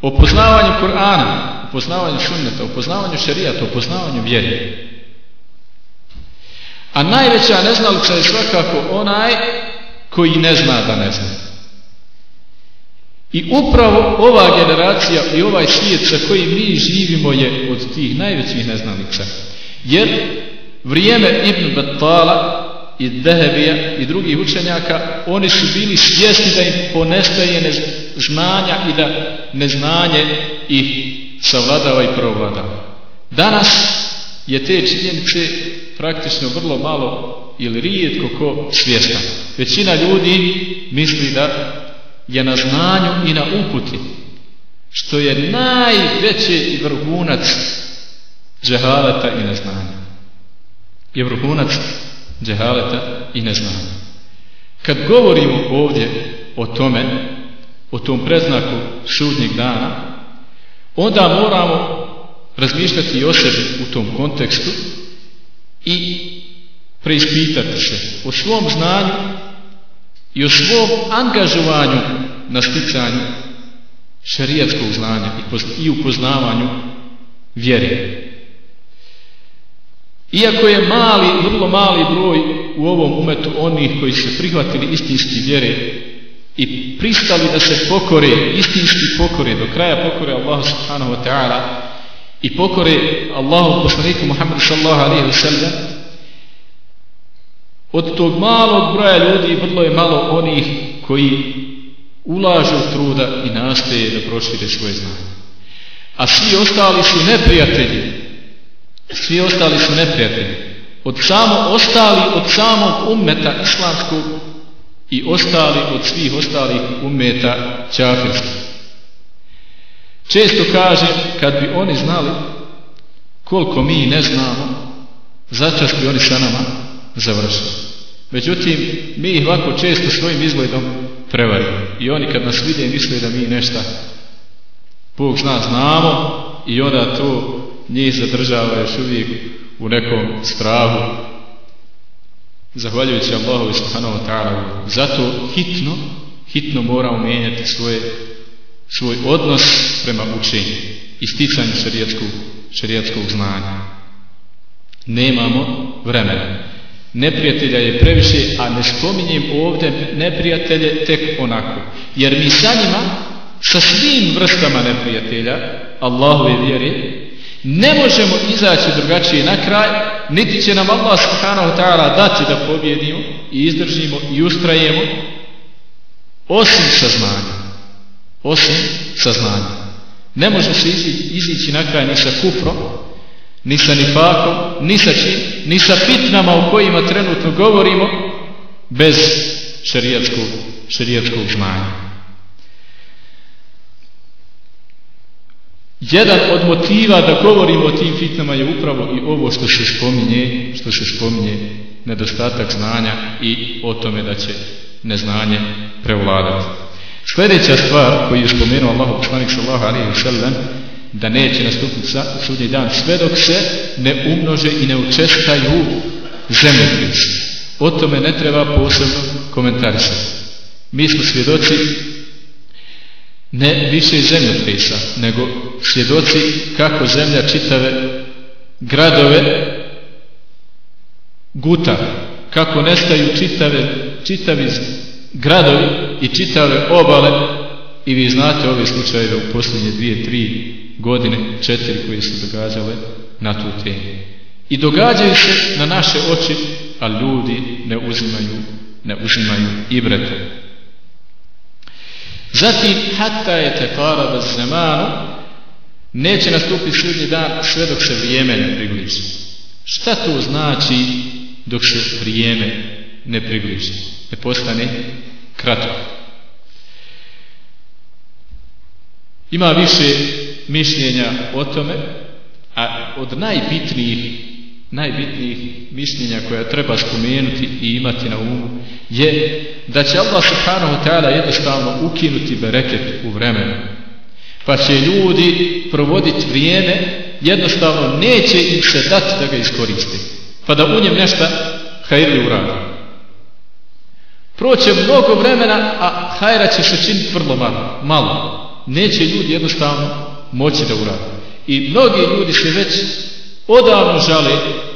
o poznavanju Kur'ana, o poznavanju sunneta, o poznavanju šerijata, o poznavanju vjere. A najveća neznalica je svakako onaj koji ne zna da ne zna. I upravo ova generacija i ovaj svijet sa kojim mi živimo je od tih najvećih neznalica. Jer vrijeme Ibn Battala i Dehebija i drugih učenjaka, oni su bili svjesni da im ponestaje znanja i da neznanje ih savladava i provladava. Danas je te činjenice praktično vrlo malo ili rijetko ko svjestan. Većina ljudi misli da je na znanju i na uputi, što je najveći vrhunac džehaleta i neznanja. Je vrhunac džehaleta i neznanja. Kad govorimo ovdje o tome, o tom preznaku sudnjeg dana, onda moramo razmišljati i o sebi u tom kontekstu i preispitati se o svom znanju i o svom angažovanju na sticanju šarijatskog znanja i upoznavanju vjere. Iako je mali, vrlo mali broj u ovom umetu onih koji su prihvatili istinski vjere i pristali da se pokore, istinski pokore, do kraja pokore Allahu subhanahu wa ta'ala i pokore Allahu poslaniku Muhammedu sallallahu alaihi wa sallam, od tog malog broja ljudi vrlo je malo onih koji ulažu truda i nastoje da prošire svoje znanje. A svi ostali su neprijatelji. Svi ostali su neprijatelji. Od samo ostali od samog ummeta islamskog i ostali od svih ostalih ummeta čafirskih. Često kažem, kad bi oni znali koliko mi ne znamo, začas bi oni sa nama završili. Međutim, mi ih ovako često svojim izgledom prevarimo. I oni kad nas vide misle da mi nešto Bog zna znamo i onda to njih zadržava još uvijek u nekom strahu zahvaljujući Allahu i subhanahu wa ta'ala zato hitno hitno moramo mijenjati svoje svoj odnos prema učenju i sticanju šarijatskog, šarijatskog znanja. Nemamo vremena. Neprijatelja je previše a ne spominjem ovdje neprijatelje tek onako. Jer mi sa njima sa svim vrstama neprijatelja Allahove vjeri, ne možemo izaći drugačije na kraj niti će nam Allah subhanahu wa ta'ala dati da pobjedimo i izdržimo i ustrajemo osim saznanja osim saznanja ne može se izići, izići na kraj ni sa kufrom ni sa nifakom ni sa čim ni sa fitnama o kojima trenutno govorimo bez šerijatskog šerijatskog znanja Jedan od motiva da govorimo o tim fitnama je upravo i ovo što se spominje, što se spominje nedostatak znanja i o tome da će neznanje prevladati. Sljedeća stvar koju je spomenuo Allah poslanik sallallahu alejhi ve sellem da neće nastupiti sudnji dan sve dok se ne umnože i ne učestaju zemljotrici. O tome ne treba posebno komentarisati. Mi smo svjedoci ne više zemljotresa, nego svjedoci kako zemlja čitave gradove guta, kako nestaju čitave, čitavi gradovi i čitave obale i vi znate ove slučajeve u posljednje dvije, tri godine, četiri koje su događale na tu temu. I događaju se na naše oči, a ljudi ne uzimaju, ne uzimaju i brete. Zatim, hatta je tefara bez zemanu, neće nastupiti sudnji dan sve dok se vrijeme ne približi. Šta to znači dok se vrijeme ne približi? Ne postane kratko. Ima više mišljenja o tome, a od najbitnijih najbitnijih mišljenja koja treba spomenuti i imati na umu je da će Allah subhanahu ta'ala jednostavno ukinuti bereket u vremenu. Pa će ljudi provoditi vrijeme, jednostavno neće im se dati da ga iskoriste. Pa da u njem nešto hajri uradi. Proće mnogo vremena, a hajra će se vrlo malo. malo. Neće ljudi jednostavno moći da uradi. I mnogi ljudi se već odavno žale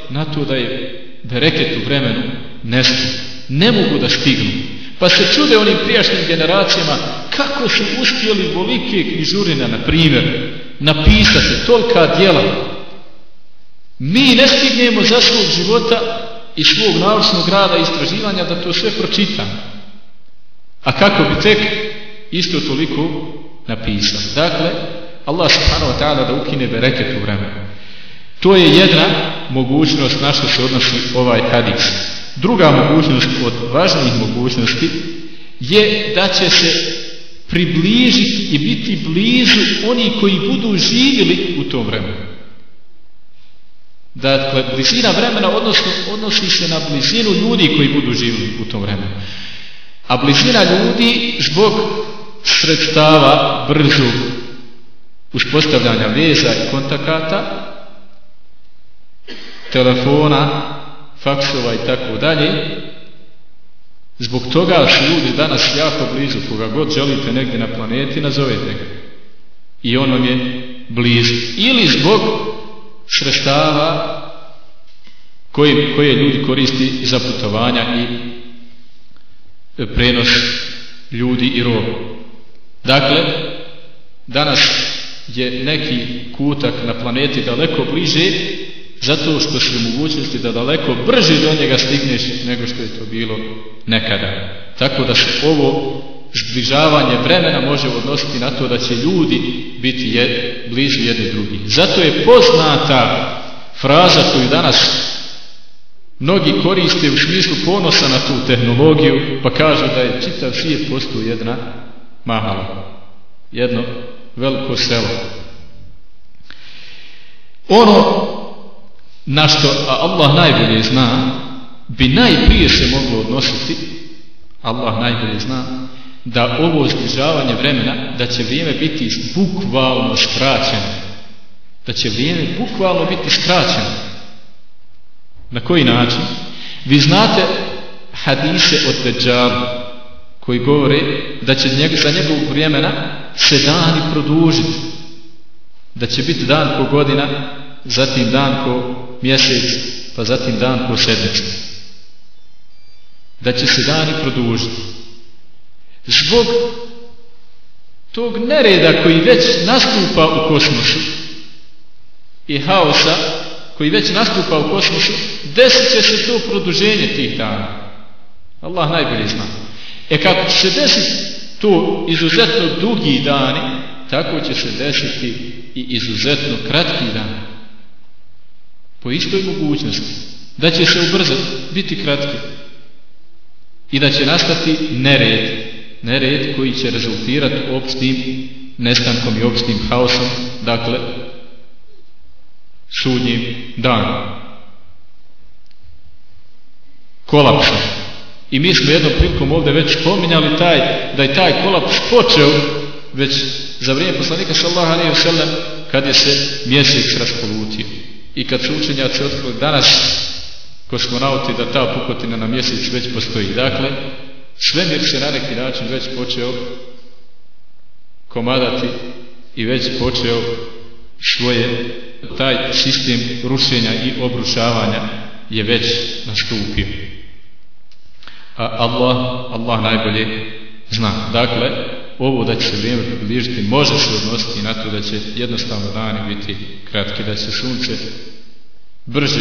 na to da je bereket u vremenu nešto. Ne mogu da stignu. Pa se čude onim prijašnjim generacijama kako su uspjeli volike knjižurina, na primjer, napisati tolika djela. Mi ne stignemo za svog života i svog naučnog rada i istraživanja da to sve pročitam. A kako bi tek isto toliko napisao. Dakle, Allah subhanahu wa ta'ala da ukine bereket u vremenu. To je jedna mogućnost na što se odnosi ovaj hadis. Druga mogućnost od važnijih mogućnosti je da će se približiti i biti blizu oni koji budu živjeli u tom vremenu. Dakle, blizina vremena odnosno, odnosi se na blizinu ljudi koji budu živjeli u tom vremenu. A blizina ljudi zbog sredstava brzog uspostavljanja veza i kontakata telefona, faksova i tako dalje. Zbog toga su ljudi danas jako blizu, koga god želite negdje na planeti, nazovete ga. I on vam je blizu. Ili zbog sredstava koje, koje ljudi koristi za putovanja i e, prenos ljudi i robu. Dakle, danas je neki kutak na planeti daleko bliže zato što su mogućnosti da daleko brže do njega stigneš nego što je to bilo nekada. Tako da se ovo zbližavanje vremena može odnositi na to da će ljudi biti jed, bliži jedni drugi. Zato je poznata fraza koju danas mnogi koriste u smislu ponosa na tu tehnologiju, pa kažu da je čitav svijet postao jedna mahala. Jedno veliko selo. Ono na što Allah najbolje zna, bi najprije se moglo odnositi, Allah najbolje zna, da ovo zbližavanje vremena, da će vrijeme biti bukvalno skraćeno. Da će vrijeme bukvalno biti skraćeno. Na koji način? Vi znate hadise od Dejjalu koji govore da će njeg, za njegovog vremena se dani produžiti. Da će biti dan ko godina, zatim dan ko mjesec, pa zatim dan po sedmicu. Da će se dani produžiti. Zbog tog nereda koji već nastupa u kosmosu i haosa koji već nastupa u kosmosu, desit će se to produženje tih dana. Allah najbolje zna. E kako će se desiti to izuzetno dugi dani, tako će se desiti i izuzetno kratki dan po istoj mogućnosti da će se ubrzati, biti kratki i da će nastati nered nered koji će rezultirati opštim nestankom i opštim haosom dakle sudnjim danom. Kolapsom i mi smo jednom prilikom ovdje već spominjali taj, da je taj kolaps počeo već za vrijeme poslanika sallaha alaihi sallam kad je se mjesec raspolutio. I kad su učenjaci otkrili danas kosmonauti da ta pukotina na mjesec već postoji. Dakle, svemir se na neki način već počeo komadati i već počeo svoje, taj sistem rušenja i obrušavanja je već nastupio. A Allah, Allah najbolje zna. Dakle, ovo da će se vrijeme približiti može se odnositi na to da će jednostavno dani biti kratki, da će sunce brže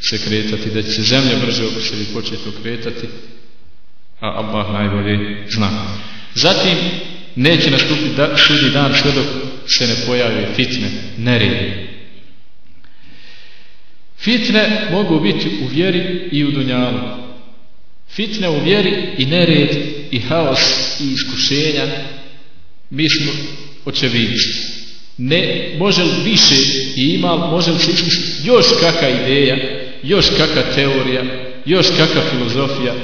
se kretati, da će se zemlja brže opušati početi okretati, a Allah najbolje zna. Zatim, neće nastupiti da, sudnji dan sve dok se ne pojavi fitne, neredi. Fitne mogu biti u vjeri i u dunjalu. Fitne u vjeri i nered i haos i iskušenja mi smo očevići. Ne može li više i ima može li se još kakva ideja, još kakva teorija, još kakva filozofija,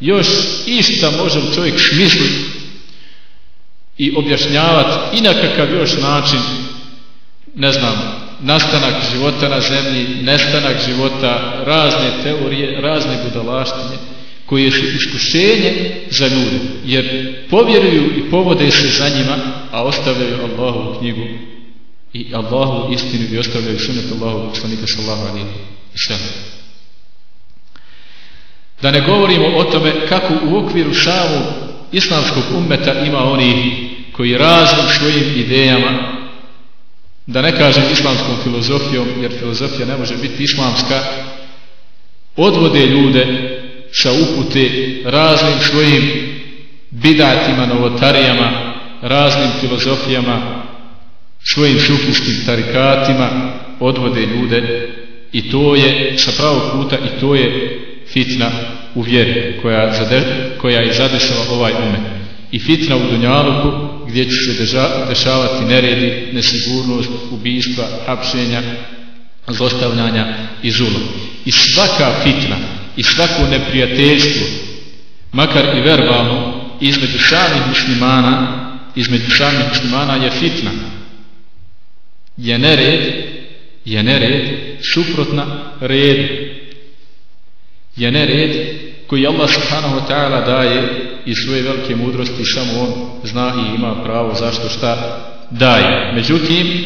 još išta može čovjek šmisliti i objašnjavati i na kakav još način, ne znam, nastanak života na zemlji, nestanak života, razne teorije, razne budalaštine, koje su iskušenje za ljude, jer povjeruju i povode se za njima, a ostavljaju Allahu knjigu i Allahu istinu i ostavljaju sunet Allahu poslanika sallahu alihi sallam. Da ne govorimo o tome kako u okviru samog islamskog ummeta ima oni koji raznim svojim idejama, da ne kažem islamskom filozofijom, jer filozofija ne može biti islamska, odvode ljude sa upute raznim svojim bidatima, novotarijama, raznim filozofijama, svojim sufijskim tarikatima, odvode ljude. I to je sa pravog puta i to je fitna u vjeri koja, zade, koja je zadešala ovaj umet. I fitna u Dunjaluku gdje će se deža, dešavati neredi, nesigurnost, ubijstva, hapšenja, zlostavljanja i zulom. I svaka fitna i svako neprijateljstvo, makar i verbalno, između samih muslimana, između samih muslimana je fitna. Je nered, je nered suprotna redu. Je nered koji Allah subhanahu wa ta'ala daje i svoje velike mudrosti samo on zna i ima pravo zašto šta daje. Međutim,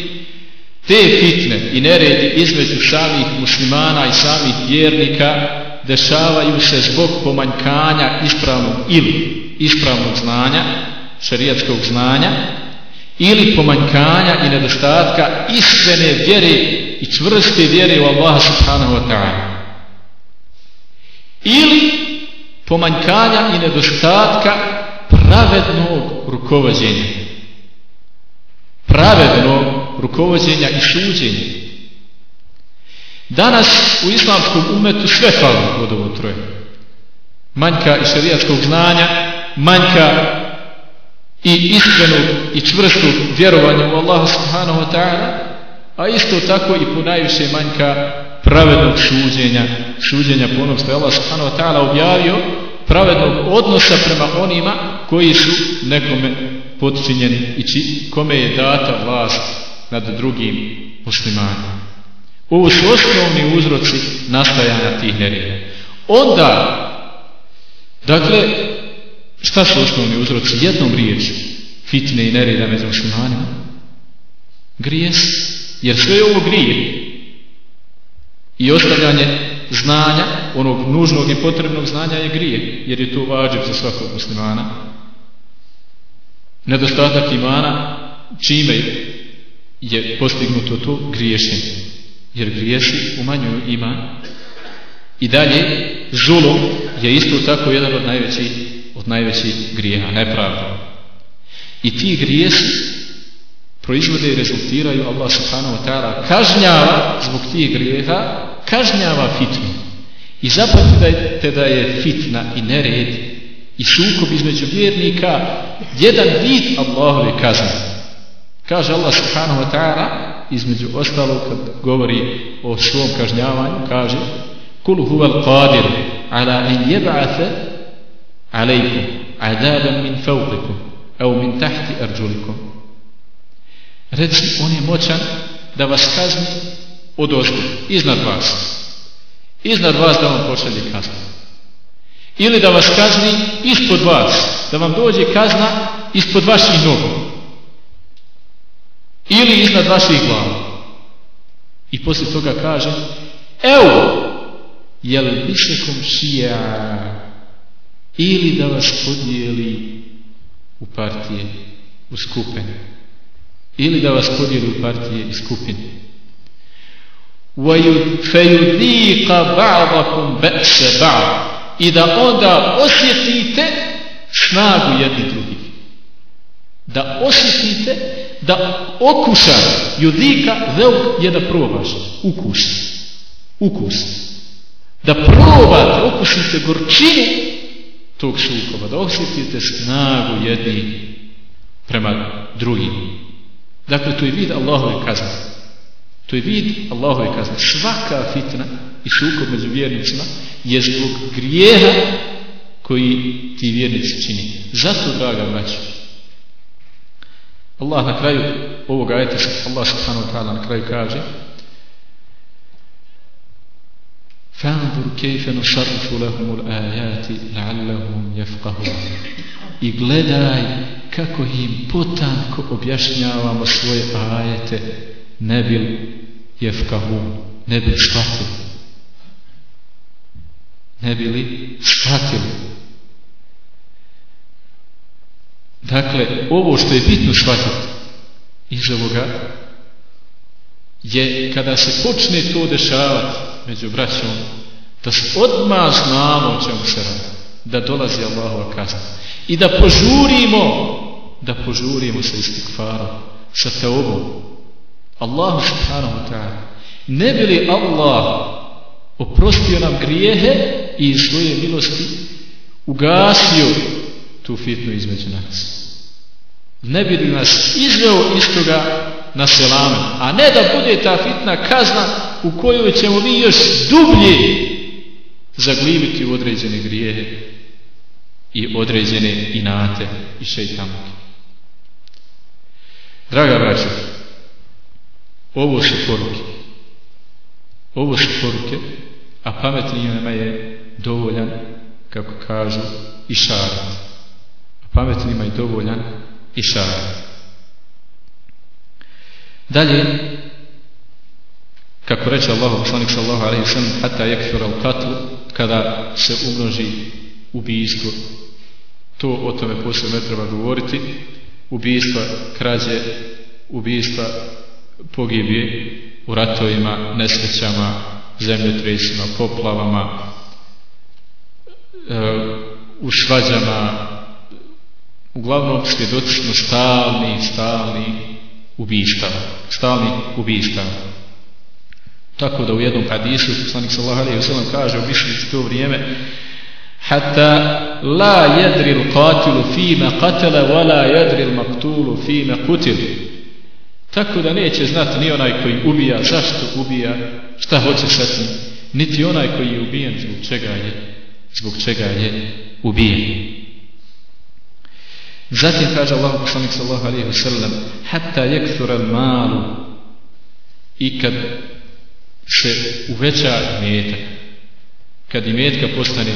te fitne i neredi između samih muslimana i samih vjernika dešavaju se zbog pomanjkanja ispravnog ili ispravnog znanja, šarijatskog znanja, ili pomanjkanja i nedostatka iskrene vjere i čvrste vjere u Allaha subhanahu wa ta'ala. Ili pomanjkanja i nedostatka pravednog rukovođenja. Pravednog rukovođenja i suđenja. Danas u islamskom umetu sve fali od ovo troje. Manjka i šarijatskog znanja, manjka i iskrenog i čvrstog vjerovanja u Allaha subhanahu wa ta'ala, a isto tako i po najviše manjka pravednog šuđenja, šuđenja po onom što je Allah subhanahu wa ta'ala objavio, pravednog odnosa prema onima koji su nekome podčinjeni i či, kome je data vlast nad drugim muslimanima. Ovo su osnovni uzroci nastajanja tih nereda. Onda, dakle, šta su osnovni uzroci? Jednom riječu, fitne i nereda među muslimanima. Grijes, jer sve je ovo grije. I ostavljanje znanja, onog nužnog i potrebnog znanja je grije, jer je to vađiv za svakog muslimana. Nedostatak imana, čime je postignuto to griješenje. Jer griješi umanjuju iman. I dalje, zulum je isto tako jedan od najvećih, od najvećih grijeha, nepravda. I ti grijesi proizvode i rezultiraju Allah subhanahu wa ta'ala kažnjava zbog tih grijeha kažnjava fitnu. I zapamtite da je fitna i nered i sukob između vjernika jedan vid Allahove kazne. Kaže Allah subhanahu wa ta'ala između ostalo kad govori o svom kažnjavanju, kaže Kul huwa al-qadir ala an yab'atha alaykum adaban min fawqikum aw min tahti arjulikum. Reci on je moćan da vas kazni od ozgo, iznad vas. Iznad vas da vam pošalje kaznu. Ili da vas kazni ispod vas, da vam dođe kazna ispod vaših nogu. Ili iznad vaših glava. I poslije toga kaže, evo, jel bišekom šija, ili da vas podijeli u partije, u skupine Ili da vas podijeli u partije i skupine. فَيُذِيقَ بَعْضَكُمْ بَأْسَ بَعْض I da onda osjetite snagu jedni drugih. Da osjetite, da okuša judika, veuk je da probaš. Ukus. Ukus. Da probate, okusite gorčinu tog sukoba. Da osjetite snagu jedni prema drugim. Dakle, to je vid Allahove kazne. To je vid Allahove kazne. Svaka fitna i sukob među vjernicima je zbog grijeha koji ti vjernici čini. Zato, draga braća, Allah na kraju ovog ajeta, Allah subhanahu wa ta'ala na kraju kaže فانظر كيف نصرف لهم الآيات لعلهم يفقهون i gledaj kako im potanko objašnjavamo svoje ajete ne bil jefkahun, ne bil shvatili. Ne bi li shvatili. Dakle, ovo što je bitno shvatiti iz ovoga je kada se počne to dešavati među braćom, da odmah znamo o čemu se radi, da dolazi Allahova kazna. I da požurimo, da požurimo sa istikfarom, sa teobom. Allahu subhanahu wa ta'ala. Ne bi li Allah oprostio nam grijehe i svoje milosti ugasio tu fitnu između nas. Ne bi li nas izveo iz toga na selame, a ne da bude ta fitna kazna u kojoj ćemo mi još dublje zaglibiti u određene grijehe i određene inate i šeitanke. Draga braća, ovo su poruke. Ovo su poruke, a pametni nama je dovoljan, kako kažu, i šarat. A pametnima je dovoljan i šarat. Dalje, kako reče Allah, poslanik sallahu alaihi sallam, hata jekfira u katlu, kada se umnoži ubijstvo, to o tome posebno ne treba govoriti, ubijstva, krađe, ubijstva, pogibje u ratovima, nesrećama, zemljotresima, poplavama, e, u svađama, uglavnom svjedoci smo stalni, stalni ubiškava, stalni ubiškava. Tako da u jednom hadisu, poslanik alejhi ve sellem kaže, u više u to vrijeme, hatta la yadri jedri l'katilu fima qatala wa la yadri jedri l'maktulu fima qutil. Tako da neće znati ni onaj koji ubija, zašto ubija, šta hoće sa tim, niti onaj koji je ubijen, zbog čega je, zbog čega je ubijen zatim kaže Allah poslanik sallahu alaihi wa sallam hatta jeksura malu i kad se uveća metak kad i metka postane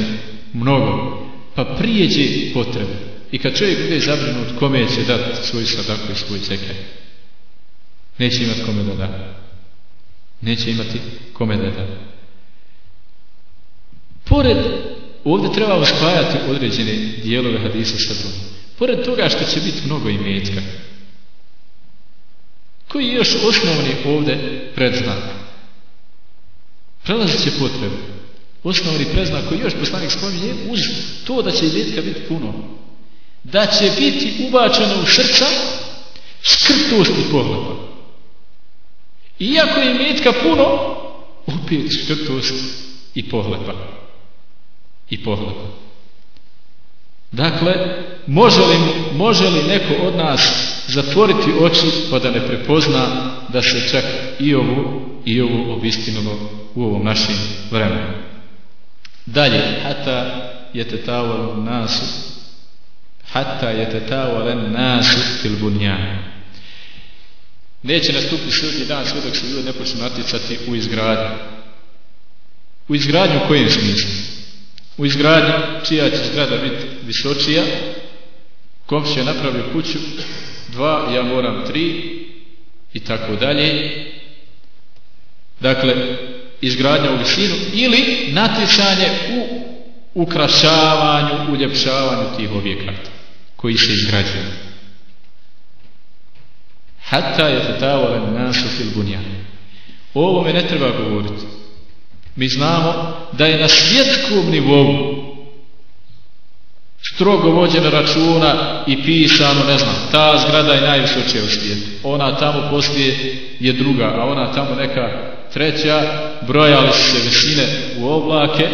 mnogo, pa prijeđe potrebe. I kad čovjek bude zabrinut kome će dati svoj sadako i svoj cekaj, neće imati kome da da. Neće imati kome da da. Pored, ovdje treba uspajati određene dijelove hadisa sa drugim. Pored toga što će biti mnogo imetka, koji je još osnovni ovdje predznak, prelazit će potrebe osnovni predznak koji još poslanik spominje uz to da će imetka biti puno. Da će biti ubačeno u srca skrtost i pohlepa. Iako je imetka puno, opet skrtost i pohlepa. I pohlepa. Dakle, može li, može li neko od nas zatvoriti oči pa da ne prepozna da se čak i ovu i ovu obistinilo u ovom našem vremenu. Dalje, hata jetetavalu nasu, hata jetetavalu nasu fil bunjan. Neće nastupiti sudnji dan sve dok se ljudi ne počnu naticati u izgradnju. U izgradnju u kojem smislu? U izgradnju čija će zgrada biti visočija, komšija napravio kuću, dva, ja moram tri, i tako dalje. Dakle, izgradnja u visinu ili natjecanje u ukrašavanju, uljepšavanju tih objekata koji se izgrađuju. Hatta je tetavale nasu fil bunjan. o ovome ne treba govoriti. Mi znamo da je na svjetskom nivou strogo vođena računa i pisano, ne znam, ta zgrada je najvisočija u svijetu. Ona tamo poslije je druga, a ona tamo neka treća, brojali su se visine u oblake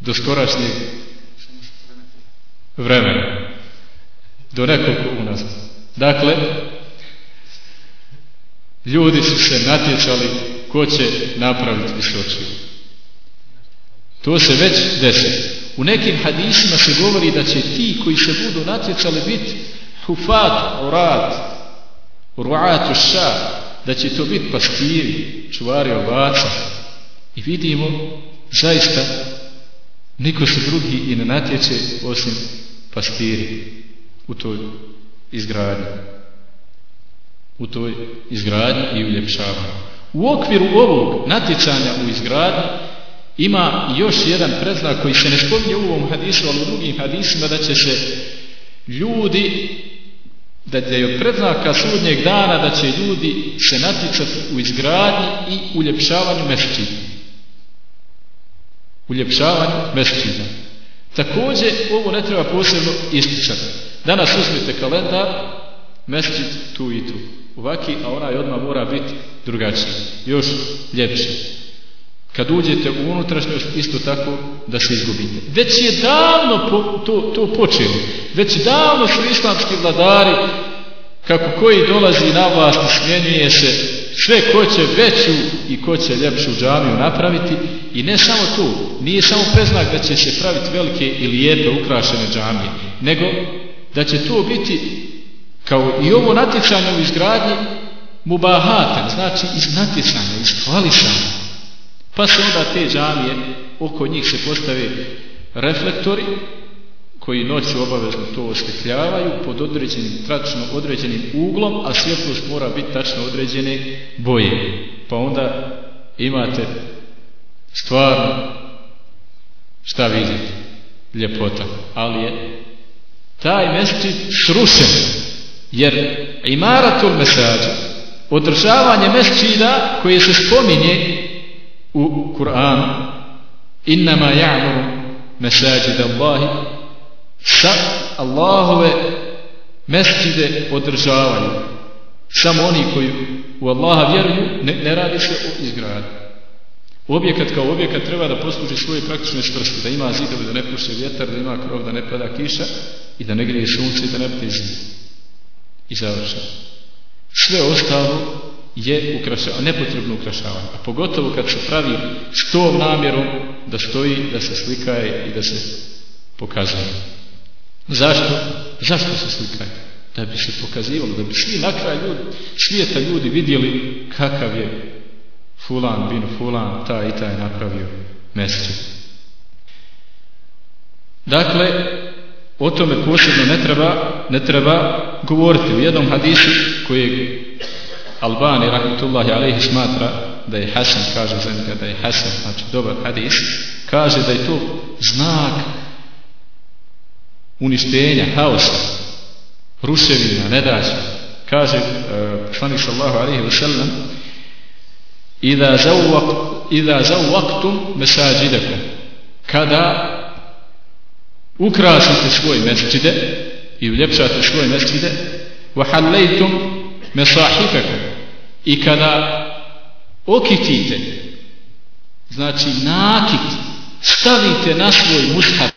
do skorašnjeg vremena. Do nekoliko unazad. Dakle, ljudi su se natječali ko će napraviti visočiju. To se već desi. U nekim hadisima se govori da će ti koji se budu natjecali biti hufat, urat, ruatu uša, da će to biti pastiri, čuvari ovaca. I vidimo, zaista, niko se drugi i ne natječe osim pastiri u toj izgradnji. U toj izgradnji i uljepšavanju. U okviru ovog natjecanja u izgradnji ima još jedan preznak koji se ne spominje u ovom hadisu, ali u drugim hadisima da će se ljudi da je od predznaka sudnjeg dana da će ljudi se natjecati u izgradnji i uljepšavanju mesečida. Uljepšavanju mesečida. Također, ovo ne treba posebno isticati. Danas uzmite kalendar, mesečid tu i tu. Ovaki, a onaj odmah mora biti drugačiji. Još ljepši. Kad uđete u unutrašnjost, isto tako da se izgubite. Već je davno po, to, to počelo. Već davno su islamski vladari, kako koji dolazi na vlast, smjenjuje se sve ko će veću i ko će ljepšu džamiju napraviti. I ne samo to, nije samo preznak da će se praviti velike i lijepe ukrašene džamije, nego da će to biti kao i ovo natjecanje u izgradnji mubahatan, znači iz natjecanja, iz hvalisanja. Pa se onda te džamije, oko njih se postave reflektori, koji noću obavezno to osvetljavaju pod određenim, tačno određenim uglom, a svjetlost mora biti tačno određene boje. Pa onda imate stvarno šta vidite, ljepota. Ali je taj mesčit srušen, jer imaratul mesađa, održavanje mesčida koje se spominje u Kur'anu innama ja'muru mesajid Allahi sa Allahove mesčide održavaju. Samo oni koji u Allaha vjeruju ne, ne radi se o izgradnju objekat kao objekat treba da posluži svoje praktične svrste da ima zidove, da ne puše vjetar da ima krov, da ne pada kiša i da ne grije sunce i da ne pne zid i završeno sve ostalo je ukrašavanje, nepotrebno ukrašavanje. A pogotovo kad se pravi s tom namjerom da stoji, da se slikaje i da se pokazuje. Zašto? Zašto se slikaje? Da bi se pokazivalo, da bi svi na kraj ljudi, svijeta ljudi vidjeli kakav je fulan, bin fulan, taj i taj napravio mjeseče. Dakle, o tome posebno ne treba, ne treba govoriti. U jednom hadisu koji Albani rahmetullahi alejhi smatra da je Hasan kaže za njega da je Hasan znači dobar hadis kaže da je to znak uništenja haosa ruševina nedaća kaže uh, poslanik sallallahu alejhi ve sallam, Iza zawaq iza zawaqtum masajidakum kada ukrasite svoje mesdžide i uljepšate svoje mesdžide wa halaytum masahifakum I kada okitite, znači nakit, stavite na svoj mushaf.